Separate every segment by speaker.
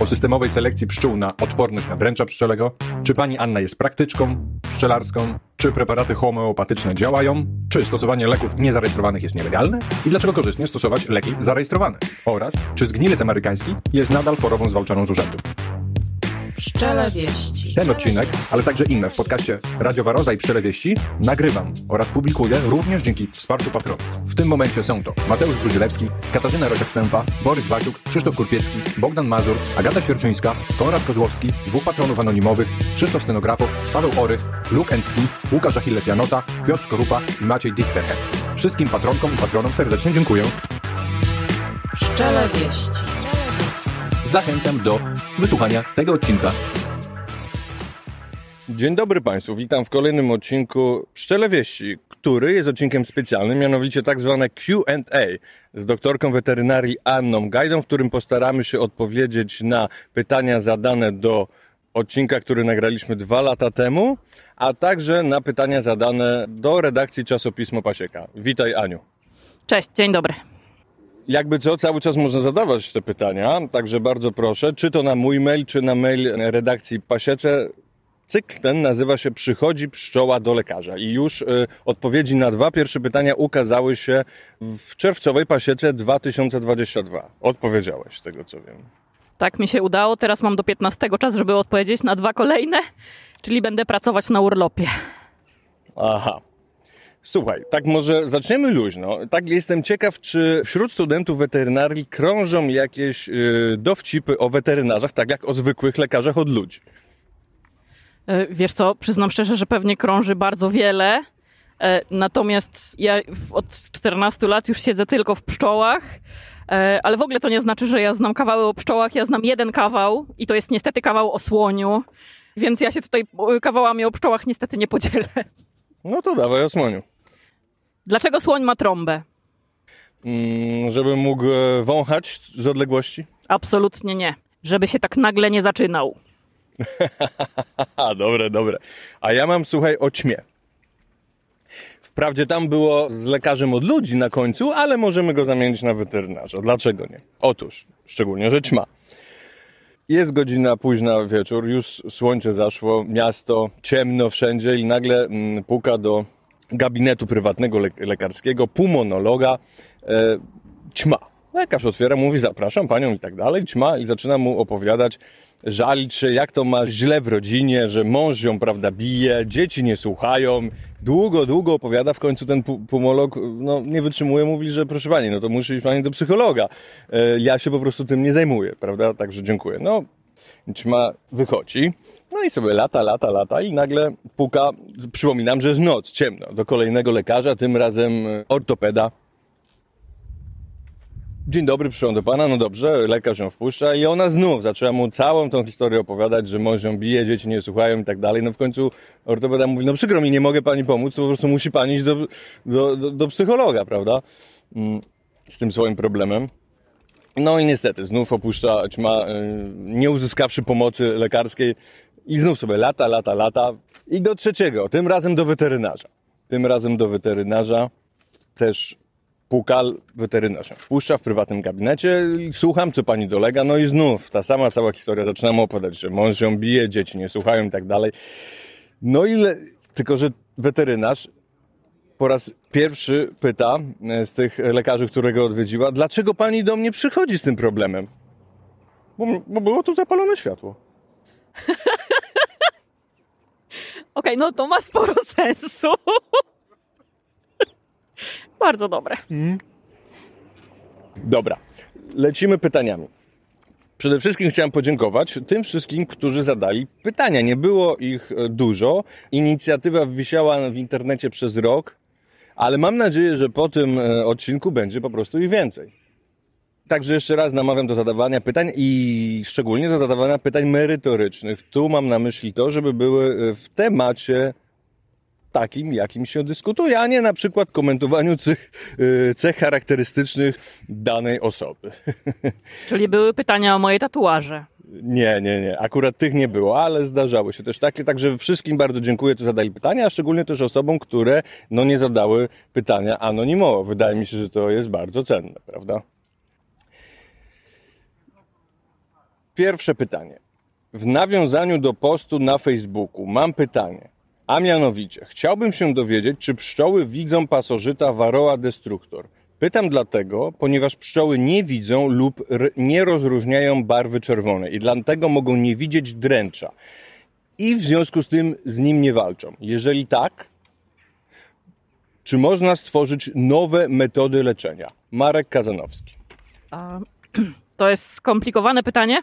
Speaker 1: o systemowej selekcji pszczół na odporność na dręcza pszczelego? Czy pani Anna jest praktyczką pszczelarską? Czy preparaty homeopatyczne działają? Czy stosowanie leków niezarejestrowanych jest nielegalne? I dlaczego korzystnie stosować leki zarejestrowane? Oraz czy zgnilec amerykański jest nadal chorobą zwalczaną z urzędu?
Speaker 2: Pszczele wieści.
Speaker 1: Ten odcinek, ale także inne w podcaście Radio Waroza i Pszczele Wieści nagrywam oraz publikuję również dzięki wsparciu patronów. W tym momencie są to Mateusz Grudzielewski, Katarzyna Rosiak-Stępa, Borys Baciuk, Krzysztof Kurpiecki, Bogdan Mazur, Agata Świerczyńska, Konrad Kozłowski, dwóch patronów anonimowych, Krzysztof Stenografow, Paweł Orych, Luke Enski, Łukasz Achilles Janota, Piotr Skorupa i Maciej Disterhead. Wszystkim patronkom i patronom serdecznie dziękuję.
Speaker 2: Pszczele wieści.
Speaker 1: Zachęcam do wysłuchania tego odcinka.
Speaker 3: Dzień dobry Państwu, witam w kolejnym odcinku Pszczele Wieści, który jest odcinkiem specjalnym, mianowicie tak zwane Q&A z doktorką weterynarii Anną Gajdą, w którym postaramy się odpowiedzieć na pytania zadane do odcinka, który nagraliśmy dwa lata temu, a także na pytania zadane do redakcji czasopismo Pasieka. Witaj Aniu.
Speaker 4: Cześć, dzień dobry.
Speaker 3: Jakby co, cały czas można zadawać te pytania, także bardzo proszę, czy to na mój mail, czy na mail redakcji Pasiece. Cykl ten nazywa się Przychodzi pszczoła do lekarza i już y, odpowiedzi na dwa pierwsze pytania ukazały się w czerwcowej pasiece 2022. Odpowiedziałeś z tego co wiem.
Speaker 4: Tak mi się udało. Teraz mam do 15 czas, żeby odpowiedzieć na dwa kolejne, czyli będę pracować na urlopie.
Speaker 3: Aha. Słuchaj, tak może zaczniemy luźno. Tak jestem ciekaw, czy wśród studentów weterynarii krążą jakieś y, dowcipy o weterynarzach, tak jak o zwykłych lekarzach od ludzi.
Speaker 4: E, Wiesz co, przyznam szczerze, że pewnie krąży bardzo wiele. E, Natomiast ja od 14 lat już siedzę tylko w pszczołach. E, Ale w ogóle to nie znaczy, że ja znam kawały o pszczołach. Ja znam jeden kawał i to jest niestety kawał o słoniu. Więc ja się tutaj kawałami o pszczołach niestety nie podzielę.
Speaker 3: No to dawaj osłoniu.
Speaker 4: Dlaczego słoń ma trąbę?
Speaker 3: Mm, żeby mógł wąchać z odległości?
Speaker 4: Absolutnie nie. Żeby się tak nagle nie zaczynał.
Speaker 3: Dobre, dobre. A ja mam, słuchaj, o ćmie. Wprawdzie tam było z lekarzem od ludzi na końcu, ale możemy go zamienić na weterynarza. Dlaczego nie? Otóż, szczególnie, że ćma. Jest godzina późna wieczór, już słońce zaszło, miasto, ciemno wszędzie i nagle mm, puka do gabinetu prywatnego le- lekarskiego, pulmonologa, e, ćma. Lekarz otwiera, mówi zapraszam panią i tak dalej, ćma i zaczyna mu opowiadać, żalić się, jak to ma źle w rodzinie, że mąż ją, prawda, bije, dzieci nie słuchają. Długo, długo opowiada, w końcu ten pu- pulmonolog, no, nie wytrzymuje, mówi, że proszę pani, no to musi iść pani do psychologa. E, ja się po prostu tym nie zajmuję, prawda, także dziękuję. No, ćma wychodzi. No i sobie lata, lata, lata i nagle puka, przypominam, że jest noc, ciemno, do kolejnego lekarza, tym razem e, ortopeda. Dzień dobry, przyszłam do pana, no dobrze, lekarz ją wpuszcza i ona znów zaczęła mu całą tą historię opowiadać, że mąż ją bije, dzieci nie słuchają i tak dalej. No w końcu ortopeda mówi, no przykro mi, nie mogę pani pomóc, to po prostu musi pani iść do, do, do, do psychologa, prawda? Mm, Z tym swoim problemem. No i niestety, znów opuszcza ćma, y, nie uzyskawszy pomocy lekarskiej i znów sobie lata, lata, lata i do trzeciego, tym razem do weterynarza. Tym razem do weterynarza też puka, weterynarz wpuszcza w prywatnym gabinecie, słucham, co pani dolega, no i znów ta sama cała historia, zaczynam opowiadać, że mąż ją bije, dzieci nie słuchają i tak dalej. No i le... tylko, że weterynarz po raz pierwszy pyta e, z tych lekarzy, którego odwiedziła, dlaczego pani do mnie przychodzi z tym problemem? Bo, bo było tu zapalone światło.
Speaker 4: Okej, no to ma sporo sensu. Bardzo dobre.
Speaker 3: Dobra, lecimy pytaniami. Przede wszystkim chciałem podziękować tym wszystkim, którzy zadali pytania. Nie było ich e, dużo. Inicjatywa wisiała w internecie przez rok, ale mam nadzieję, że po tym e, odcinku będzie po prostu ich więcej. Także jeszcze raz namawiam do zadawania pytań i szczególnie do zadawania pytań merytorycznych. Tu mam na myśli to, żeby były e, w temacie takim, jakim się dyskutuje, a nie na przykład komentowaniu cech, e, cech charakterystycznych danej osoby.
Speaker 4: Czyli były pytania o moje tatuaże.
Speaker 3: Nie, nie, nie. Akurat tych nie było, ale zdarzały się też takie. Także wszystkim bardzo dziękuję, co zadali pytania, a szczególnie też osobom, które no nie zadały pytania anonimowo. Wydaje mi się, że to jest bardzo cenne, prawda? Pierwsze pytanie. W nawiązaniu do postu na Facebooku mam pytanie. A mianowicie, chciałbym się dowiedzieć, czy pszczoły widzą pasożyta Varroa destructor. Pytam dlatego, ponieważ pszczoły nie widzą lub nie rozróżniają barwy czerwonej i dlatego mogą nie widzieć dręcza. I w związku z tym z nim nie walczą. Jeżeli tak, czy można stworzyć nowe metody leczenia? Marek Kazanowski.
Speaker 4: To jest skomplikowane pytanie,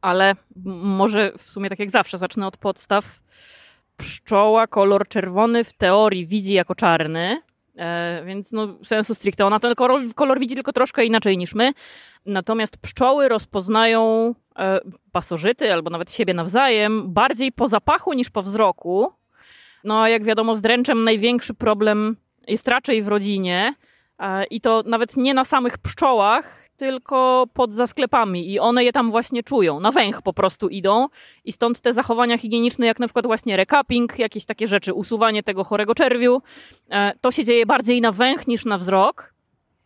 Speaker 4: ale może w sumie tak jak zawsze zacznę od podstaw. Pszczoła kolor czerwony w teorii widzi jako czarny, e, więc no, sensu stricte ona ten kolor, kolor widzi tylko troszkę inaczej niż my. Natomiast pszczoły rozpoznają e, pasożyty albo nawet siebie nawzajem bardziej po zapachu niż po wzroku. No a jak wiadomo, z dręczem największy problem jest raczej w rodzinie e, i to nawet nie na samych pszczołach, tylko pod zasklepami i one je tam właśnie czują. Na węch po prostu idą i stąd te zachowania higieniczne, jak na przykład właśnie recapping, jakieś takie rzeczy, usuwanie tego chorego czerwiu, e, to się dzieje bardziej na węch niż na wzrok.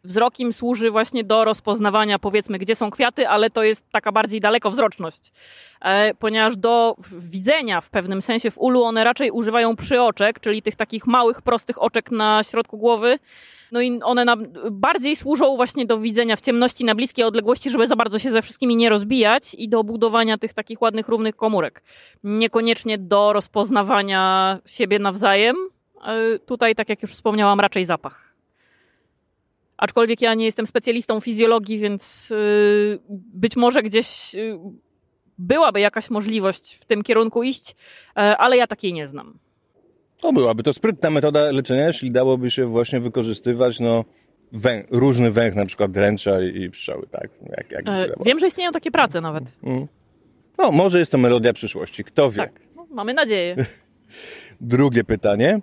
Speaker 4: Wzrok im służy właśnie do rozpoznawania, powiedzmy, gdzie są kwiaty, ale to jest taka bardziej dalekowzroczność. E, ponieważ do widzenia w pewnym sensie w ulu one raczej używają przyoczek, czyli tych takich małych, prostych oczek na środku głowy. No i one bardziej służą właśnie do widzenia w ciemności na bliskiej odległości, żeby za bardzo się ze wszystkimi nie rozbijać i do budowania tych takich ładnych, równych komórek. Niekoniecznie do rozpoznawania siebie nawzajem. E, tutaj, tak jak już wspomniałam, raczej zapach. Aczkolwiek ja nie jestem specjalistą fizjologii, więc y, być może gdzieś y, byłaby jakaś możliwość w tym kierunku iść, e, ale ja takiej nie znam.
Speaker 3: No byłaby to sprytna metoda leczenia, jeśli dałoby się właśnie wykorzystywać no, różny węch, na przykład dręcza i pszczoły, tak? Jak, jak
Speaker 4: e, wiem, że istnieją takie prace nawet. Mm.
Speaker 3: No, może jest to melodia przyszłości, kto wie.
Speaker 4: Tak, no, mamy nadzieję.
Speaker 3: Drugie pytanie.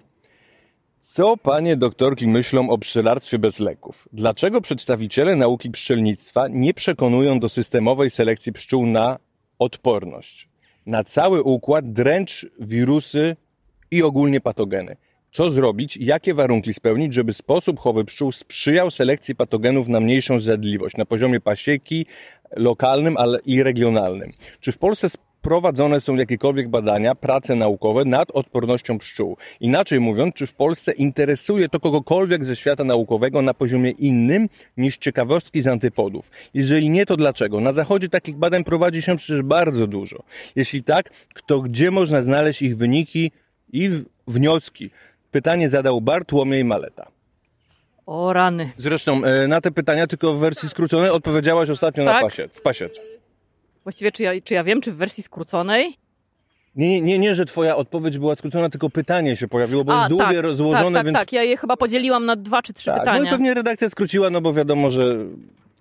Speaker 3: Co panie doktorki myślą o pszczelarstwie bez leków? Dlaczego przedstawiciele nauki pszczelnictwa nie przekonują do systemowej selekcji pszczół na odporność? Na cały układ dręcz, wirusy i ogólnie patogeny. Co zrobić, jakie warunki spełnić, żeby sposób chowy pszczół sprzyjał selekcji patogenów na mniejszą zjadliwość na poziomie pasieki, lokalnym, ale i regionalnym? Czy w Polsce prowadzone są jakiekolwiek badania, prace naukowe nad odpornością pszczół. Inaczej mówiąc, czy w Polsce interesuje to kogokolwiek ze świata naukowego na poziomie innym niż ciekawostki z antypodów? Jeżeli nie, to dlaczego? Na zachodzie takich badań prowadzi się przecież bardzo dużo. Jeśli tak, to gdzie można znaleźć ich wyniki i wnioski? Pytanie zadał Bartłomiej Maleta.
Speaker 4: O rany.
Speaker 3: Zresztą e, na te pytania tylko w wersji skróconej odpowiedziałaś ostatnio tak? na pasie, w pasiece.
Speaker 4: Właściwie czy ja, czy ja wiem, czy w wersji skróconej?
Speaker 3: Nie, nie, nie, że twoja odpowiedź była skrócona, tylko pytanie się pojawiło, bo A, jest długie,
Speaker 4: tak,
Speaker 3: rozłożone,
Speaker 4: tak, tak,
Speaker 3: więc...
Speaker 4: Tak, ja je chyba podzieliłam na dwa czy trzy
Speaker 3: tak,
Speaker 4: pytania.
Speaker 3: No i pewnie redakcja skróciła, no bo wiadomo, że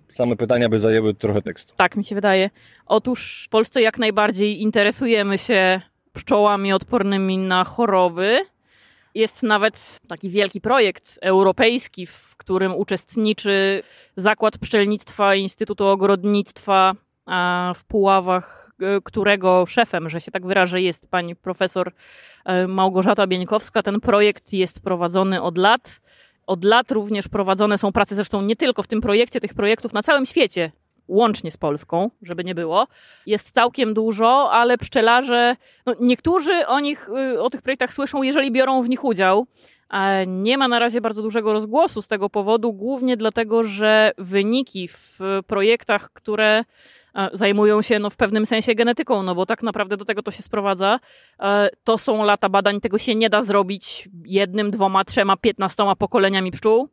Speaker 3: same pytania by zajęły trochę tekstu.
Speaker 4: Tak, mi się wydaje. Otóż w Polsce jak najbardziej interesujemy się pszczołami odpornymi na choroby. Jest nawet taki wielki projekt europejski, w którym uczestniczy Zakład Pszczelnictwa Instytutu Ogrodnictwa w Puławach, e, którego szefem, że się tak wyrażę, jest pani profesor e, Małgorzata Bieńkowska. Ten projekt jest prowadzony od lat. Od lat również prowadzone są prace, zresztą nie tylko w tym projekcie, tych projektów na całym świecie, łącznie z Polską, żeby nie było. Jest całkiem dużo, ale pszczelarze, no niektórzy o nich, y, o tych projektach słyszą, jeżeli biorą w nich udział. Nie ma na razie bardzo dużego rozgłosu z tego powodu, głównie dlatego, że wyniki w projektach, które zajmują się no, w pewnym sensie genetyką, no bo tak naprawdę do tego to się sprowadza. E, to są lata badań, tego się nie da zrobić jednym, dwoma, trzema, piętnastoma pokoleniami pszczół.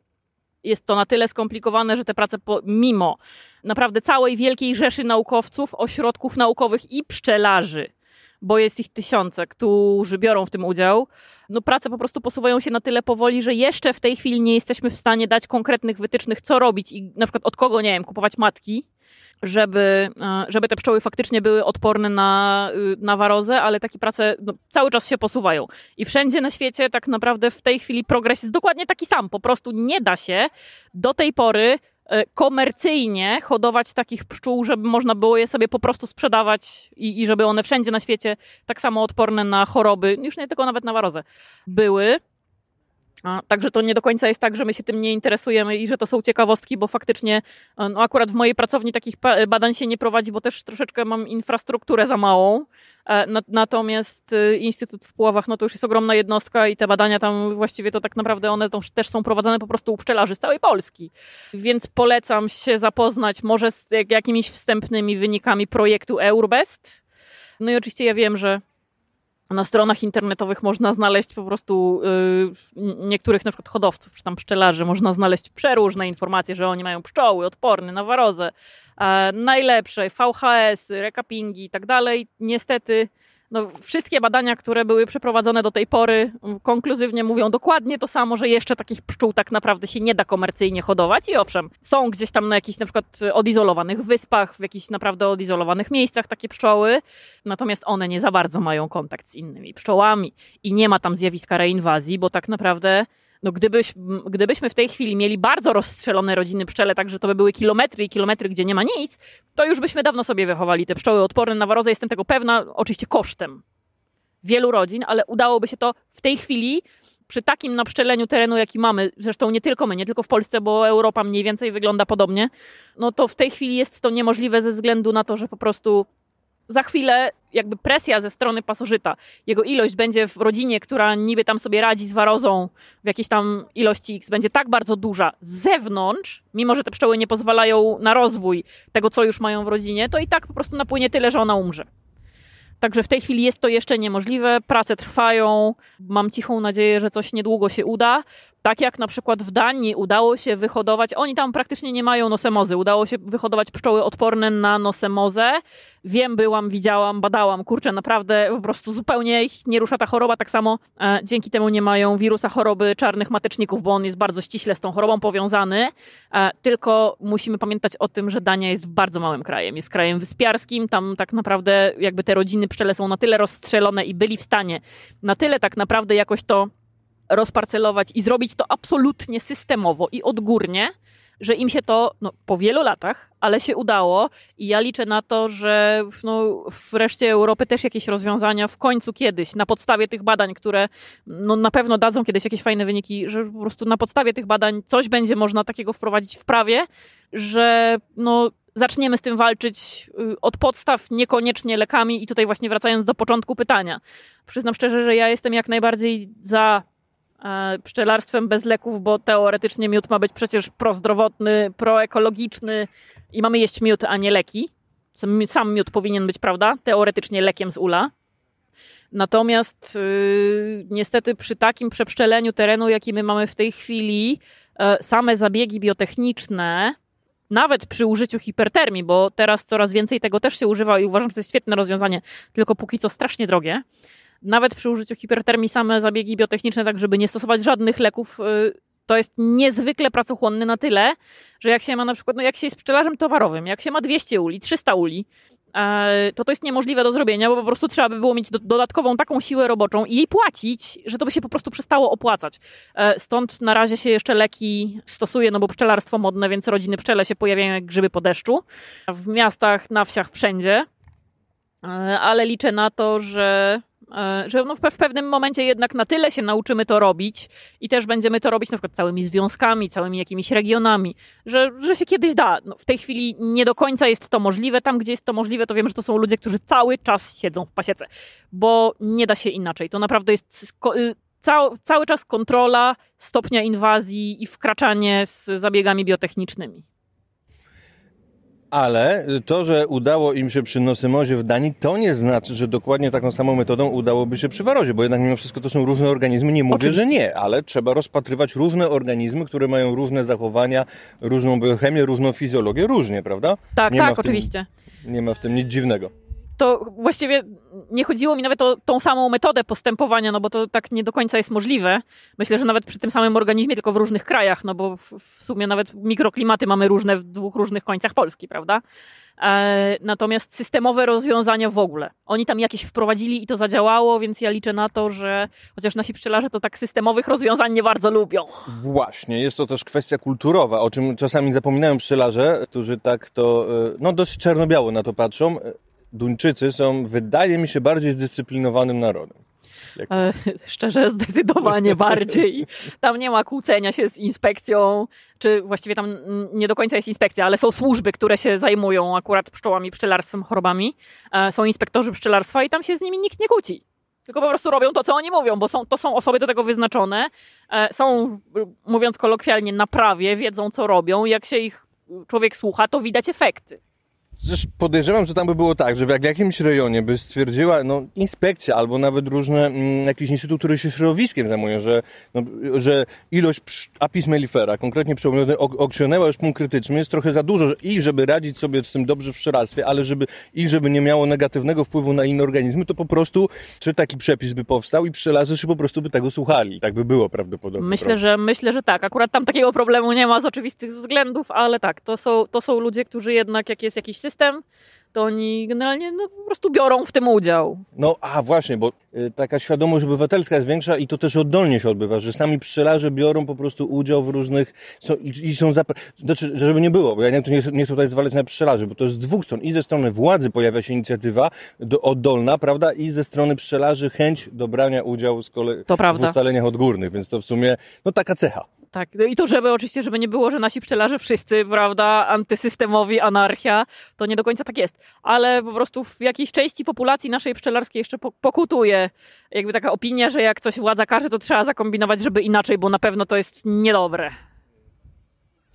Speaker 4: Jest to na tyle skomplikowane, że te prace mimo naprawdę całej wielkiej rzeszy naukowców, ośrodków naukowych i pszczelarzy, bo jest ich tysiące, którzy biorą w tym udział, no prace po prostu posuwają się na tyle powoli, że jeszcze w tej chwili nie jesteśmy w stanie dać konkretnych wytycznych, co robić i na przykład od kogo, nie wiem, kupować matki, żeby, e, żeby te pszczoły faktycznie były odporne na, y, na warozę, ale takie prace no, cały czas się posuwają. I wszędzie na świecie tak naprawdę w tej chwili progres jest dokładnie taki sam. Po prostu nie da się do tej pory e, komercyjnie hodować takich pszczół, żeby można było je sobie po prostu sprzedawać i, i żeby one wszędzie na świecie tak samo odporne na choroby, już nie tylko nawet na warozę, były. A, Także to nie do końca jest tak, że my się tym nie interesujemy i że to są ciekawostki, bo faktycznie e, no akurat w mojej pracowni takich badań się nie prowadzi, bo też troszeczkę mam infrastrukturę za małą. E, na- Natomiast e, Instytut w Puławach, no to już jest ogromna jednostka i te badania tam właściwie to tak naprawdę one też są prowadzone po prostu u pszczelarzy z całej Polski. Więc polecam się zapoznać może z jak- jakimiś wstępnymi wynikami projektu Eurbest. No i oczywiście ja wiem, że na stronach internetowych można znaleźć po prostu y, niektórych na przykład hodowców czy tam pszczelarzy, można znaleźć przeróżne informacje, że oni mają pszczoły odporne na warozę, najlepsze, VHS, rekapingi i tak dalej. Niestety no, wszystkie badania, które były przeprowadzone do tej pory, konkluzywnie mówią dokładnie to samo, że jeszcze takich pszczół tak naprawdę się nie da komercyjnie hodować. I owszem, są gdzieś tam na jakichś na przykład odizolowanych wyspach, w jakichś naprawdę odizolowanych miejscach takie pszczoły, natomiast one nie za bardzo mają kontakt z innymi pszczołami i nie ma tam zjawiska reinwazji, bo tak naprawdę no gdybyś, gdybyśmy w tej chwili mieli bardzo rozstrzelone rodziny pszczele, tak że to by były kilometry i kilometry, gdzie nie ma nic, to już byśmy dawno sobie wychowali te pszczoły odporne na warozę. Jestem tego pewna, oczywiście kosztem wielu rodzin, ale udałoby się to w tej chwili przy takim napszczeleniu terenu, jaki mamy, zresztą nie tylko my, nie tylko w Polsce, bo Europa mniej więcej wygląda podobnie, no to w tej chwili jest to niemożliwe ze względu na to, że po prostu za chwilę jakby presja ze strony pasożyta, jego ilość będzie w rodzinie, która niby tam sobie radzi z warozą w jakiejś tam ilości X, będzie tak bardzo duża z zewnątrz, mimo że te pszczoły nie pozwalają na rozwój tego, co już mają w rodzinie, to i tak po prostu napłynie tyle, że ona umrze. Także w tej chwili jest to jeszcze niemożliwe, prace trwają, mam cichą nadzieję, że coś niedługo się uda. Tak jak na przykład w Danii udało się wyhodować, oni tam praktycznie nie mają nosemozy, udało się wyhodować pszczoły odporne na nosemozę. Wiem, byłam, widziałam, badałam, kurczę, naprawdę po prostu zupełnie ich nie rusza ta choroba. Tak samo e, dzięki temu nie mają wirusa choroby czarnych mateczników, bo on jest bardzo ściśle z tą chorobą powiązany. E, tylko musimy pamiętać o tym, że Dania jest bardzo małym krajem, jest krajem wyspiarskim, tam tak naprawdę jakby te rodziny pszczele są na tyle rozstrzelone i byli w stanie na tyle tak naprawdę jakoś to rozparcelować i zrobić to absolutnie systemowo i odgórnie, że im się to no, po wielu latach, ale się udało i ja liczę na to, że no, w reszcie Europy też jakieś rozwiązania w końcu kiedyś, na podstawie tych badań, które no, na pewno dadzą kiedyś jakieś fajne wyniki, że po prostu na podstawie tych badań coś będzie można takiego wprowadzić w prawie, że no, zaczniemy z tym walczyć y, od podstaw, niekoniecznie lekami i tutaj właśnie wracając do początku pytania. Przyznam szczerze, że ja jestem jak najbardziej za pszczelarstwem bez leków, bo teoretycznie miód ma być przecież prozdrowotny, proekologiczny i mamy jeść miód, a nie leki. Sam, miód powinien być, prawda, teoretycznie lekiem z ula. Natomiast yy, niestety przy takim przepszczeleniu terenu, jaki my mamy w tej chwili, e, same zabiegi biotechniczne, nawet przy użyciu hipertermii, bo teraz coraz więcej tego też się używa i uważam, że to jest świetne rozwiązanie, tylko póki co strasznie drogie. Nawet przy użyciu hipertermii same zabiegi biotechniczne, tak żeby nie stosować żadnych leków, y, to jest niezwykle pracochłonny na tyle, że jak się ma na przykład, no jak się jest pszczelarzem towarowym, jak się ma 200 uli, 300 uli, e, to to jest niemożliwe do zrobienia, bo po prostu trzeba by było mieć do, dodatkową taką siłę roboczą i jej płacić, że to by się po prostu przestało opłacać. E, Stąd na razie się jeszcze leki stosuje, no bo pszczelarstwo modne, więc rodziny pszczele się pojawiają jak grzyby po deszczu. W miastach, na wsiach, wszędzie. E, Ale liczę na to, że że no w pe- w pewnym momencie jednak na tyle się nauczymy to robić i też będziemy to robić na przykład całymi związkami, całymi jakimiś regionami, że, że się kiedyś da. No, w tej chwili nie do końca jest to możliwe. Tam, gdzie jest to możliwe, to wiem, że to są ludzie, którzy cały czas siedzą w pasiece, bo nie da się inaczej. To naprawdę jest y, cał, cały czas kontrola stopnia inwazji i wkraczanie z zabiegami biotechnicznymi.
Speaker 1: Ale to, że udało im się przy nosymozie w Danii, to nie znaczy, że dokładnie taką samą metodą udałoby się przy warozie, bo jednak mimo wszystko to są różne organizmy. Nie mówię,
Speaker 4: Oczywiście.
Speaker 1: że nie, ale trzeba rozpatrywać różne organizmy, które mają różne zachowania, różną biochemię, różną fizjologię, różnie, prawda?
Speaker 4: Tak,
Speaker 1: Nie
Speaker 4: tak,
Speaker 1: tym-
Speaker 4: oczywiście.
Speaker 1: Nie ma w tym nic dziwnego.
Speaker 4: To właściwie nie chodziło mi nawet o tą samą metodę postępowania, no bo to tak nie do końca jest możliwe. Myślę, że nawet przy tym samym organizmie, tylko w różnych krajach, no bo w, sumie nawet mikroklimaty mamy różne w dwóch różnych końcach Polski, prawda? E, natomiast systemowe rozwiązania w ogóle. Oni tam jakieś wprowadzili i to zadziałało, więc ja liczę na to, że chociaż nasi pszczelarze to tak systemowych rozwiązań nie bardzo lubią.
Speaker 1: Właśnie, jest to też kwestia kulturowa, o czym czasami zapominają pszczelarze, którzy tak to, e, no dość czarno-biało na to patrzą. Duńczycy są, wydaje mi się, bardziej zdyscyplinowanym narodem.
Speaker 4: E, Szczerze, zdecydowanie bardziej. Tam nie ma kłócenia się z inspekcją, czy właściwie tam nie do końca jest inspekcja, ale są służby, które się zajmują akurat pszczołami, pszczelarstwem, chorobami. E, Są inspektorzy pszczelarstwa i tam się z nimi nikt nie kłóci. Tylko po prostu robią to, co oni mówią, bo są, to są osoby do tego wyznaczone. E, Są, mówiąc kolokwialnie, na prawie, wiedzą, co robią. Jak się ich człowiek słucha, to widać efekty.
Speaker 3: Zresztą podejrzewam, że tam by było tak, że w jak- jakimś rejonie by stwierdziła no, inspekcja albo nawet różne, mm, jakiś instytut, który się środowiskiem zajmuje, że, no, że ilość apis mellifera, konkretnie przełomiony, ok- osiągnęła już punkt krytyczny, jest trochę za dużo i żeby radzić sobie z tym dobrze w pszczelarstwie, ale żeby i żeby nie miało negatywnego wpływu na inne organizmy, to po prostu, czy taki przepis by powstał i pszczelarze się po prostu by tego słuchali. Tak by było prawdopodobnie.
Speaker 4: Myślę, że myślę, że tak. Akurat tam takiego problemu nie ma z oczywistych względów, ale tak, to są, to są ludzie, którzy jednak jak jest jakiś system, to oni generalnie no, po prostu biorą w tym udział.
Speaker 3: No, a właśnie, bo y, taka świadomość obywatelska jest większa i to też oddolnie się odbywa, że sami pszczelarze biorą po prostu udział w różnych, są, i, i są, zapra- znaczy, żeby nie było, bo ja nie, nie, chcę- nie chcę tutaj zwalać na pszczelarzy, bo to jest z dwóch stron. I ze strony władzy pojawia się inicjatywa do, oddolna, prawda, i ze strony pszczelarzy chęć do brania udziału z kolei w ustaleniach odgórnych, więc to w sumie, no taka cecha.
Speaker 4: Tak, no i to żeby oczywiście, żeby nie było, że nasi pszczelarze wszyscy, prawda, antysystemowi, anarchia, to nie do końca tak jest. Ale po prostu w jakiejś części populacji naszej pszczelarskiej jeszcze po- pokutuje jakby taka opinia, że jak coś władza każe, to trzeba zakombinować, żeby inaczej, bo na pewno to jest niedobre.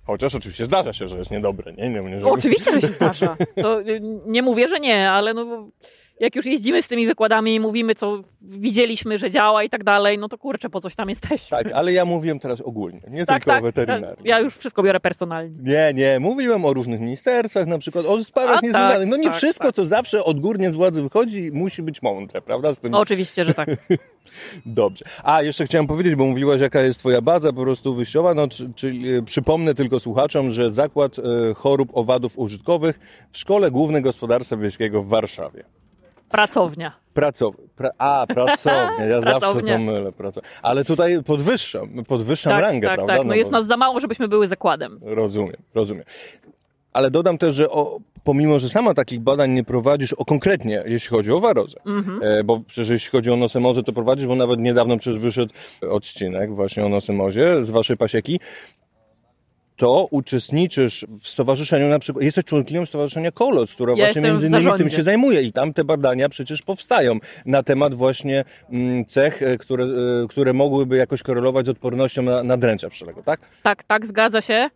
Speaker 3: Chociaż oczywiście zdarza się, że jest niedobre, nie? nie, nie żeby...
Speaker 4: Oczywiście, że się zdarza. To y, nie mówię, że nie, ale no, bo jak już jeździmy z tymi wykładami i mówimy, co widzieliśmy, że działa i tak dalej, no to kurczę, po coś tam jesteśmy.
Speaker 3: Tak, ale ja mówiłem teraz ogólnie, nie
Speaker 4: tak,
Speaker 3: tylko o
Speaker 4: tak.
Speaker 3: weterynarii.
Speaker 4: Ja już wszystko biorę personalnie.
Speaker 3: Nie, nie, mówiłem o różnych ministerstwach, na przykład o sprawach
Speaker 4: A,
Speaker 3: niezwiązanych.
Speaker 4: tak,
Speaker 3: no nie
Speaker 4: tak,
Speaker 3: wszystko,
Speaker 4: tak.
Speaker 3: co zawsze odgórnie z władzy wychodzi, musi być mądre, prawda? Z tym
Speaker 4: Oczywiście, że tak.
Speaker 3: dobrze. A, jeszcze chciałem powiedzieć, bo mówiłaś, jaka jest twoja baza po prostu wyjściowa, no, czy- czyli e, przypomnę tylko słuchaczom, że Zakład e, Chorób Owadów Użytkowych w Szkole Głównej Gospodarstwa Wiejskiego w Warszawie.
Speaker 4: Pracownia.
Speaker 3: Pracow... Pra... A, pracownia, ja zawsze to mylę. Pracow... Ale tutaj podwyższam, podwyższam
Speaker 4: Tak,
Speaker 3: rangę,
Speaker 4: tak,
Speaker 3: prawda?
Speaker 4: tak. No jest
Speaker 3: bo-
Speaker 4: nas za mało, żebyśmy były zakładem.
Speaker 3: Rozumiem, rozumiem. Ale dodam też, że o, pomimo, że sama takich badań nie prowadzisz o konkretnie, jeśli chodzi o warozę, e, bo przecież jeśli chodzi o nosemozę, to prowadzisz, bo nawet niedawno przecież wyszedł odcinek właśnie o nosemozie z waszej pasieki, to uczestniczysz w stowarzyszeniu na przykład, jesteś członkinią stowarzyszenia Koloc, które
Speaker 4: Ja
Speaker 3: właśnie między innymi tym się zajmuje i tam te badania przecież powstają na temat właśnie mm, cech, e, które, e, które mogłyby jakoś korelować z odpornością na, na dręcza pszczelego, tak?
Speaker 4: Tak, tak, zgadza się.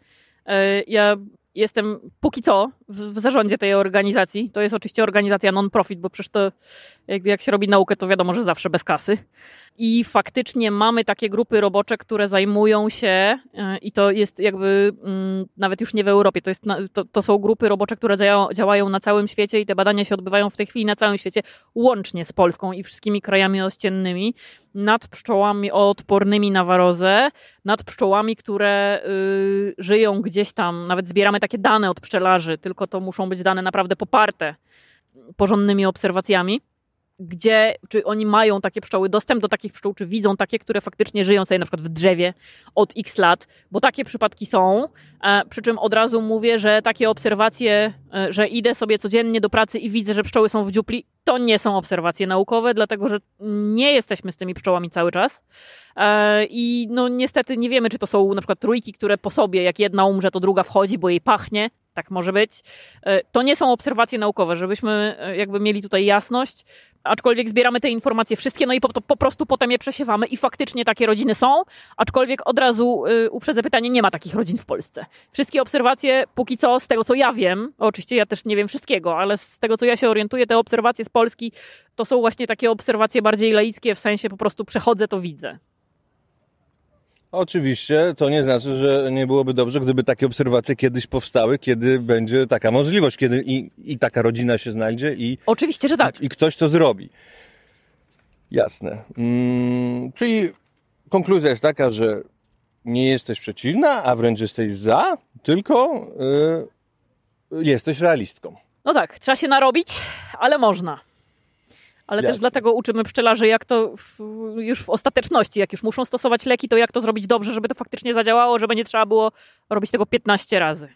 Speaker 4: E, Ja jestem póki co w, zarządzie tej organizacji. To jest oczywiście organizacja non-profit, bo przecież to jakby jak się robi naukę, to wiadomo, że zawsze bez kasy. I faktycznie mamy takie grupy robocze, które zajmują się, e, i to jest jakby mm, nawet już nie w Europie, to, jest to, to są grupy robocze, które działają na całym świecie i te badania się odbywają w tej chwili na całym świecie, łącznie z Polską i wszystkimi krajami ościennymi, nad pszczołami odpornymi na warozę, nad pszczołami, które y, żyją gdzieś tam. Nawet zbieramy takie dane od pszczelarzy, tylko to muszą być dane naprawdę poparte porządnymi obserwacjami. Gdzie, czy oni mają takie pszczoły, dostęp do takich pszczół, czy widzą takie, które faktycznie żyją sobie na przykład w drzewie od x lat, bo takie przypadki są. E, przy czym od razu mówię, że takie obserwacje, e, że idę sobie codziennie do pracy i widzę, że pszczoły są w dziupli, to nie są obserwacje naukowe, dlatego że nie jesteśmy z tymi pszczołami cały czas. E, I no niestety nie wiemy, czy to są na przykład trójki, które po sobie, jak jedna umrze, to druga wchodzi, bo jej pachnie. Tak może być. E, To nie są obserwacje naukowe, żebyśmy e, jakby mieli tutaj jasność. Aczkolwiek zbieramy te informacje wszystkie, no i po, po prostu potem je przesiewamy i faktycznie takie rodziny są, aczkolwiek od razu y, uprzedzę pytanie, nie ma takich rodzin w Polsce. Wszystkie obserwacje, póki co, z tego co ja wiem, oczywiście ja też nie wiem wszystkiego, ale z tego co ja się orientuję, te obserwacje z Polski to są właśnie takie obserwacje bardziej laickie, w sensie po prostu przechodzę, to widzę.
Speaker 3: Oczywiście to nie znaczy, że nie byłoby dobrze, gdyby takie obserwacje kiedyś powstały, kiedy będzie taka możliwość, kiedy i, i taka rodzina się znajdzie i,
Speaker 4: Oczywiście, że tak.
Speaker 3: i ktoś to zrobi. Jasne. Mm, czyli konkluzja jest taka, że nie jesteś przeciwna, a wręcz jesteś za, tylko y, jesteś realistką.
Speaker 4: No tak, trzeba się narobić, ale można. Ale też
Speaker 3: Jasne.
Speaker 4: dlatego uczymy pszczelarzy, jak to w, już w ostateczności, jak już muszą stosować leki, to jak to zrobić dobrze, żeby to faktycznie zadziałało, żeby nie trzeba było robić tego 15 razy.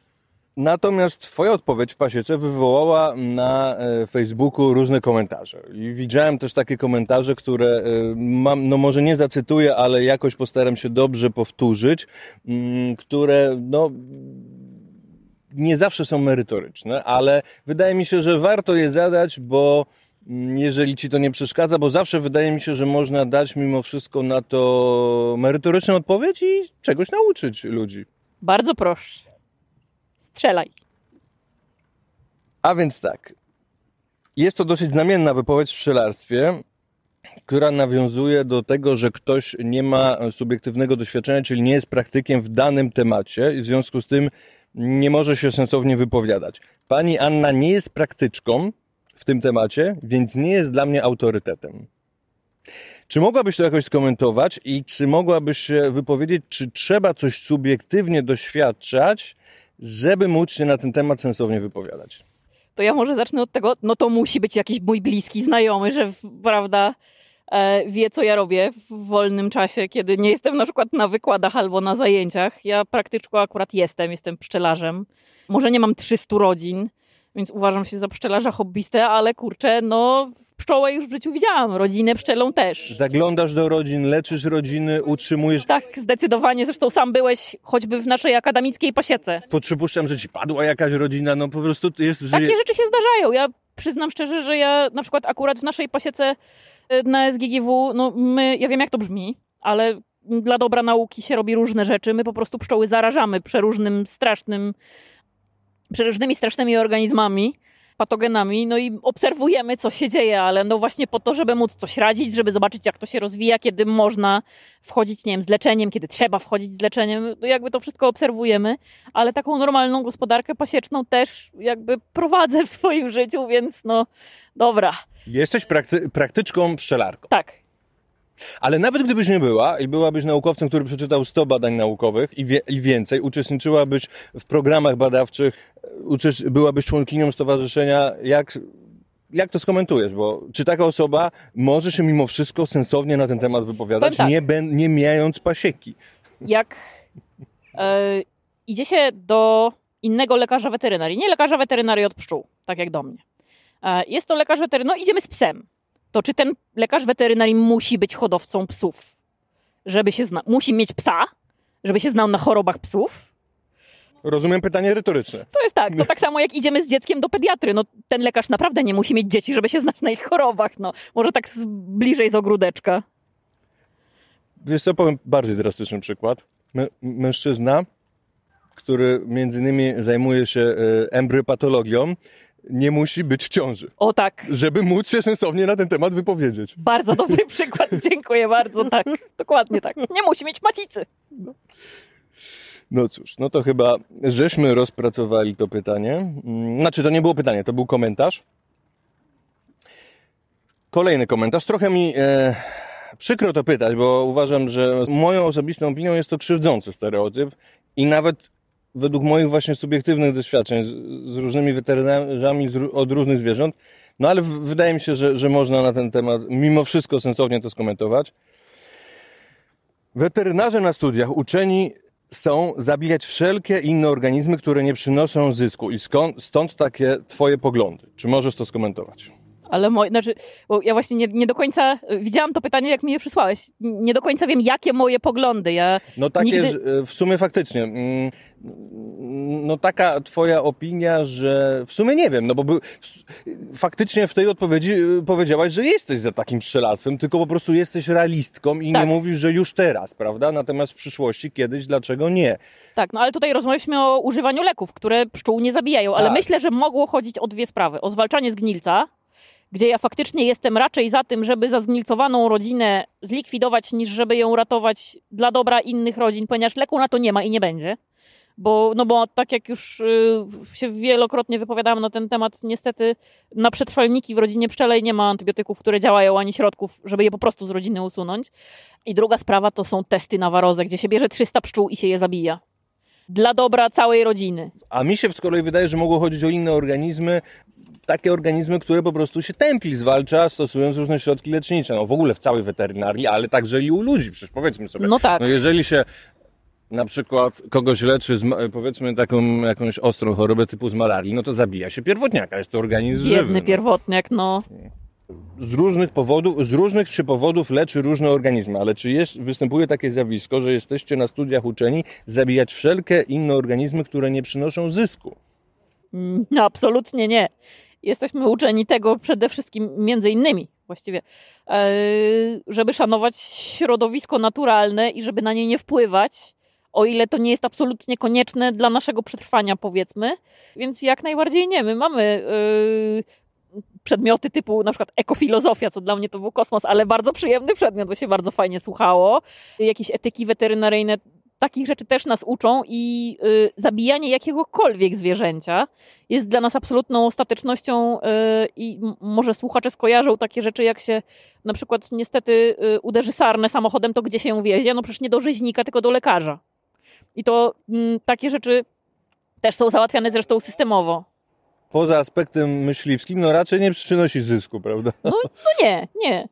Speaker 1: Natomiast twoja odpowiedź w pasiece wywołała na e, Facebooku różne komentarze. I widziałem też takie komentarze, które e, mam, no może nie zacytuję, ale jakoś postaram się dobrze powtórzyć, mm, które no nie zawsze są merytoryczne, ale wydaje mi się, że warto je zadać, bo jeżeli ci to nie przeszkadza, bo zawsze wydaje mi się, że można dać mimo wszystko na to merytoryczną odpowiedź i czegoś nauczyć ludzi.
Speaker 4: Bardzo proszę. Strzelaj.
Speaker 1: A więc tak. Jest to dosyć znamienna wypowiedź w pszczelarstwie, która nawiązuje do tego, że ktoś nie ma subiektywnego doświadczenia, czyli nie jest praktykiem w danym temacie i w związku z tym nie może się sensownie wypowiadać. Pani Anna nie jest praktyczką w tym temacie, więc nie jest dla mnie autorytetem. Czy mogłabyś to jakoś skomentować i czy mogłabyś się wypowiedzieć, czy trzeba coś subiektywnie doświadczać, żeby móc się na ten temat sensownie wypowiadać?
Speaker 4: To ja może zacznę od tego, no to musi być jakiś mój bliski znajomy, że prawda e, wie, co ja robię w wolnym czasie, kiedy nie jestem na przykład na wykładach albo na zajęciach. Ja praktyczko akurat jestem, jestem pszczelarzem. Może nie mam 300 rodzin, więc uważam się za pszczelarza hobbystę, ale kurczę, no pszczołę już w życiu widziałam, rodzinę pszczelą też.
Speaker 1: Zaglądasz do rodzin, leczysz rodziny, utrzymujesz.
Speaker 4: Tak, zdecydowanie. Zresztą sam byłeś choćby w naszej akademickiej pasiece.
Speaker 1: Po- Przypuszczam, że ci padła jakaś rodzina, no po prostu jest...
Speaker 4: Takie
Speaker 1: Żyje...
Speaker 4: rzeczy się zdarzają. Ja przyznam szczerze, że ja na przykład akurat w naszej pasiece y, na SGGW, no my, ja wiem jak to brzmi, ale dla dobra nauki się robi różne rzeczy. My po prostu pszczoły zarażamy przeróżnym strasznym, przeróżnymi strasznymi organizmami, patogenami, no i obserwujemy, co się dzieje, ale no właśnie po to, żeby móc coś radzić, żeby zobaczyć, jak to się rozwija, kiedy można wchodzić, nie wiem, z leczeniem, kiedy trzeba wchodzić z leczeniem, no jakby to wszystko obserwujemy, ale taką normalną gospodarkę pasieczną też jakby prowadzę w swoim życiu, więc no dobra,
Speaker 1: Jesteś prakty- praktyczką pszczelarką.
Speaker 4: tak.
Speaker 1: Ale nawet gdybyś nie była i byłabyś naukowcem, który przeczytał 100 badań naukowych i, wie, i więcej, uczestniczyłabyś w programach badawczych, uczest, byłabyś członkinią stowarzyszenia, jak, jak to skomentujesz? Bo czy taka osoba może się mimo wszystko sensownie na ten temat wypowiadać,
Speaker 4: tak.
Speaker 1: nie, ben, nie mijając pasieki?
Speaker 4: jak e, idzie się do innego lekarza weterynarii, nie lekarza weterynarii od pszczół, tak jak do mnie. E, jest to lekarz weterynarii, no idziemy z psem. To czy ten lekarz weterynarii musi być hodowcą psów? Żeby się zna, musi mieć psa, żeby się znał na chorobach psów?
Speaker 1: Rozumiem pytanie retoryczne.
Speaker 4: To jest tak, to tak samo jak idziemy z dzieckiem do pediatry. No, ten lekarz naprawdę nie musi mieć dzieci, żeby się znać na ich chorobach. No, może tak z, bliżej z ogródeczka.
Speaker 1: Wiesz co, powiem bardziej drastyczny przykład. Mę- mężczyzna, który między innymi zajmuje się e, embryopatologią, nie musi być w ciąży.
Speaker 4: O tak,
Speaker 1: żeby móc się sensownie na ten temat wypowiedzieć.
Speaker 4: bardzo dobry przykład, dziękuję bardzo, tak, dokładnie tak. Nie musi mieć macicy.
Speaker 1: No cóż, no to chyba żeśmy rozpracowali to pytanie. Znaczy, to nie było pytanie, to był komentarz. Kolejny komentarz. Trochę mi e, przykro to pytać, bo uważam, że moją osobistą opinią jest to krzywdzący stereotyp i nawet według moich właśnie subiektywnych doświadczeń z, z różnymi weterynarzami z, od różnych zwierząt, no ale w, wydaje mi się, że, że można na ten temat mimo wszystko sensownie to skomentować. Weterynarze na studiach uczeni są zabijać wszelkie inne organizmy, które nie przynoszą zysku. I skąd, stąd takie twoje poglądy? Czy możesz to skomentować?
Speaker 4: Ale moje, znaczy, bo ja właśnie nie, nie do końca, widziałam to pytanie, jak mi je przysłałeś. Nie do końca wiem, jakie moje poglądy. Ja
Speaker 1: No takie,
Speaker 4: Nigdy-
Speaker 1: że, w sumie faktycznie. mm, No taka twoja opinia, że w sumie nie wiem, no bo był, w- faktycznie w tej odpowiedzi y, powiedziałaś, że jesteś za takim strzelactwem, tylko po prostu jesteś realistką i
Speaker 4: Tak.
Speaker 1: nie mówisz, że już teraz, prawda? Natomiast w przyszłości kiedyś, dlaczego nie?
Speaker 4: Tak, no ale tutaj rozmawialiśmy o używaniu leków, które pszczół nie zabijają, ale
Speaker 1: Tak.
Speaker 4: myślę, że mogło chodzić o dwie sprawy. O zwalczanie zgnilca, gdzie ja faktycznie jestem raczej za tym, żeby zazgnicowaną rodzinę zlikwidować, niż żeby ją ratować dla dobra innych rodzin, ponieważ leku na to nie ma i nie będzie. Bo, no bo tak jak już y, się wielokrotnie wypowiadałam na ten temat, niestety na przetrwalniki w rodzinie pszczelej nie ma antybiotyków, które działają, ani środków, żeby je po prostu z rodziny usunąć. I druga sprawa to są testy na warozę, gdzie się bierze 300 pszczół i się je zabija. Dla dobra całej rodziny.
Speaker 1: A mi się z kolei wydaje, że mogło chodzić o inne organizmy, takie organizmy, które po prostu się tępli zwalcza, stosując różne środki lecznicze. No w ogóle w całej weterynarii, ale także i u ludzi, przecież powiedzmy sobie.
Speaker 4: No tak.
Speaker 1: No jeżeli się na przykład kogoś leczy, z, powiedzmy taką jakąś ostrą chorobę typu z malarii, no to zabija się pierwotniaka, jest to organizm żywy.
Speaker 4: Biedny
Speaker 1: no.
Speaker 4: pierwotniak, no.
Speaker 1: Z różnych powodów, z różnych czy powodów leczy różne organizmy, ale czy jest, występuje takie zjawisko, że jesteście na studiach uczeni zabijać wszelkie inne organizmy, które nie przynoszą zysku?
Speaker 4: Mm, Absolutnie nie. Jesteśmy uczeni tego przede wszystkim, między innymi właściwie, e, żeby szanować środowisko naturalne i żeby na nie nie wpływać, o ile to nie jest absolutnie konieczne dla naszego przetrwania, powiedzmy. Więc jak najbardziej nie. My mamy e, przedmioty typu na przykład ekofilozofia, co dla mnie to był kosmos, ale bardzo przyjemny przedmiot, bo się bardzo fajnie słuchało. Jakieś etyki weterynaryjne takich rzeczy też nas uczą i y, zabijanie jakiegokolwiek zwierzęcia jest dla nas absolutną ostatecznością y, i może słuchacze skojarzą takie rzeczy, jak się na przykład niestety y, uderzy sarnę samochodem, to gdzie się ją wiezie? No przecież nie do rzeźnika, tylko do lekarza. I to mm, takie rzeczy też są załatwiane zresztą systemowo.
Speaker 1: Poza aspektem myśliwskim, no raczej nie przynosi zysku, prawda?
Speaker 4: No nie, nie.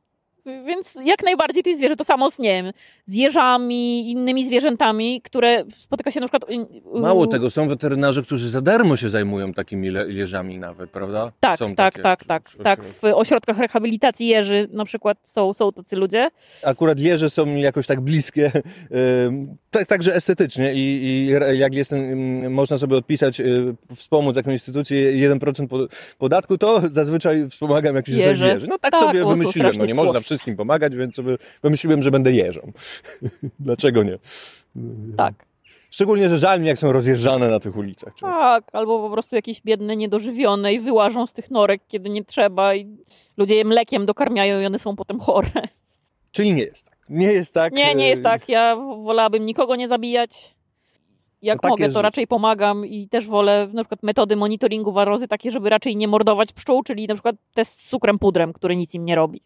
Speaker 4: Więc jak najbardziej to jest zwierzę. To samo z, nie wiem, z jeżami, innymi zwierzętami, które spotyka się na przykład... y,
Speaker 1: Mało tego, są weterynarze, którzy za darmo się zajmują takimi jeżami nawet, prawda?
Speaker 4: Tak,
Speaker 1: są
Speaker 4: tak,
Speaker 1: takie
Speaker 4: tak, tak,
Speaker 1: ośrodki.
Speaker 4: tak. W ośrodkach rehabilitacji jeży na przykład są, są tacy ludzie.
Speaker 1: Akurat jeże są mi jakoś tak bliskie, tak, także estetycznie i, i jak jest, można sobie odpisać, e, wspomóc jakąś instytucję 1% po- podatku, to zazwyczaj wspomagam jakiś
Speaker 4: Jeże.
Speaker 1: jeży. No tak,
Speaker 4: Tak,
Speaker 1: sobie wymyśliłem, no
Speaker 4: strasznie
Speaker 1: nie można. Wszystkim pomagać, więc sobie wymyśliłem, że będę jeżą. Dlaczego nie?
Speaker 4: Tak.
Speaker 1: Szczególnie, że żal mi, jak są rozjeżdżane na tych ulicach. często.
Speaker 4: Tak, albo po prostu jakieś biedne, niedożywione i wyłażą z tych norek, kiedy nie trzeba i ludzie je mlekiem dokarmiają i one są potem chore.
Speaker 1: Czyli nie jest tak. Nie jest tak.
Speaker 4: Nie, nie jest
Speaker 1: e,
Speaker 4: tak. Ja wolałabym nikogo nie zabijać. Jak
Speaker 1: No
Speaker 4: mogę, to raczej pomagam i też wolę na przykład metody monitoringu warozy takie, żeby raczej nie mordować pszczół, czyli na przykład test z cukrem pudrem, który nic im nie robi.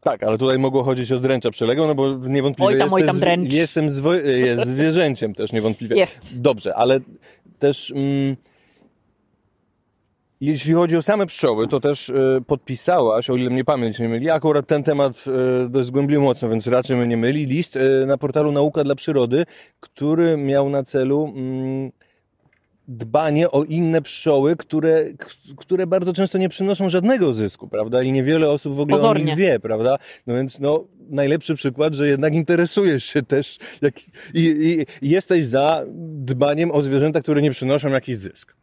Speaker 1: Tak, ale tutaj mogło chodzić o dręcza przeległą, no bo niewątpliwie
Speaker 4: Oj tam, oj
Speaker 1: jestem,
Speaker 4: tam dręcz.
Speaker 1: jestem zwo- jest zwierzęciem też niewątpliwie.
Speaker 4: Jest.
Speaker 1: Dobrze, ale też mm, jeśli chodzi o same pszczoły, to też y, podpisałaś, o ile mnie pamięć nie myli, akurat ten temat y, dość głębiej mocno, więc raczej mnie nie myli, list y, na portalu Nauka dla Przyrody, który miał na celu mm, dbanie o inne pszczoły, które, które bardzo często nie przynoszą żadnego zysku, prawda? I niewiele osób w ogóle o
Speaker 4: Pozornie.
Speaker 1: nich wie, prawda? No więc no, najlepszy przykład, że jednak interesujesz się też jak, i, i, jesteś za dbaniem o zwierzęta, które nie przynoszą jakiś zysk.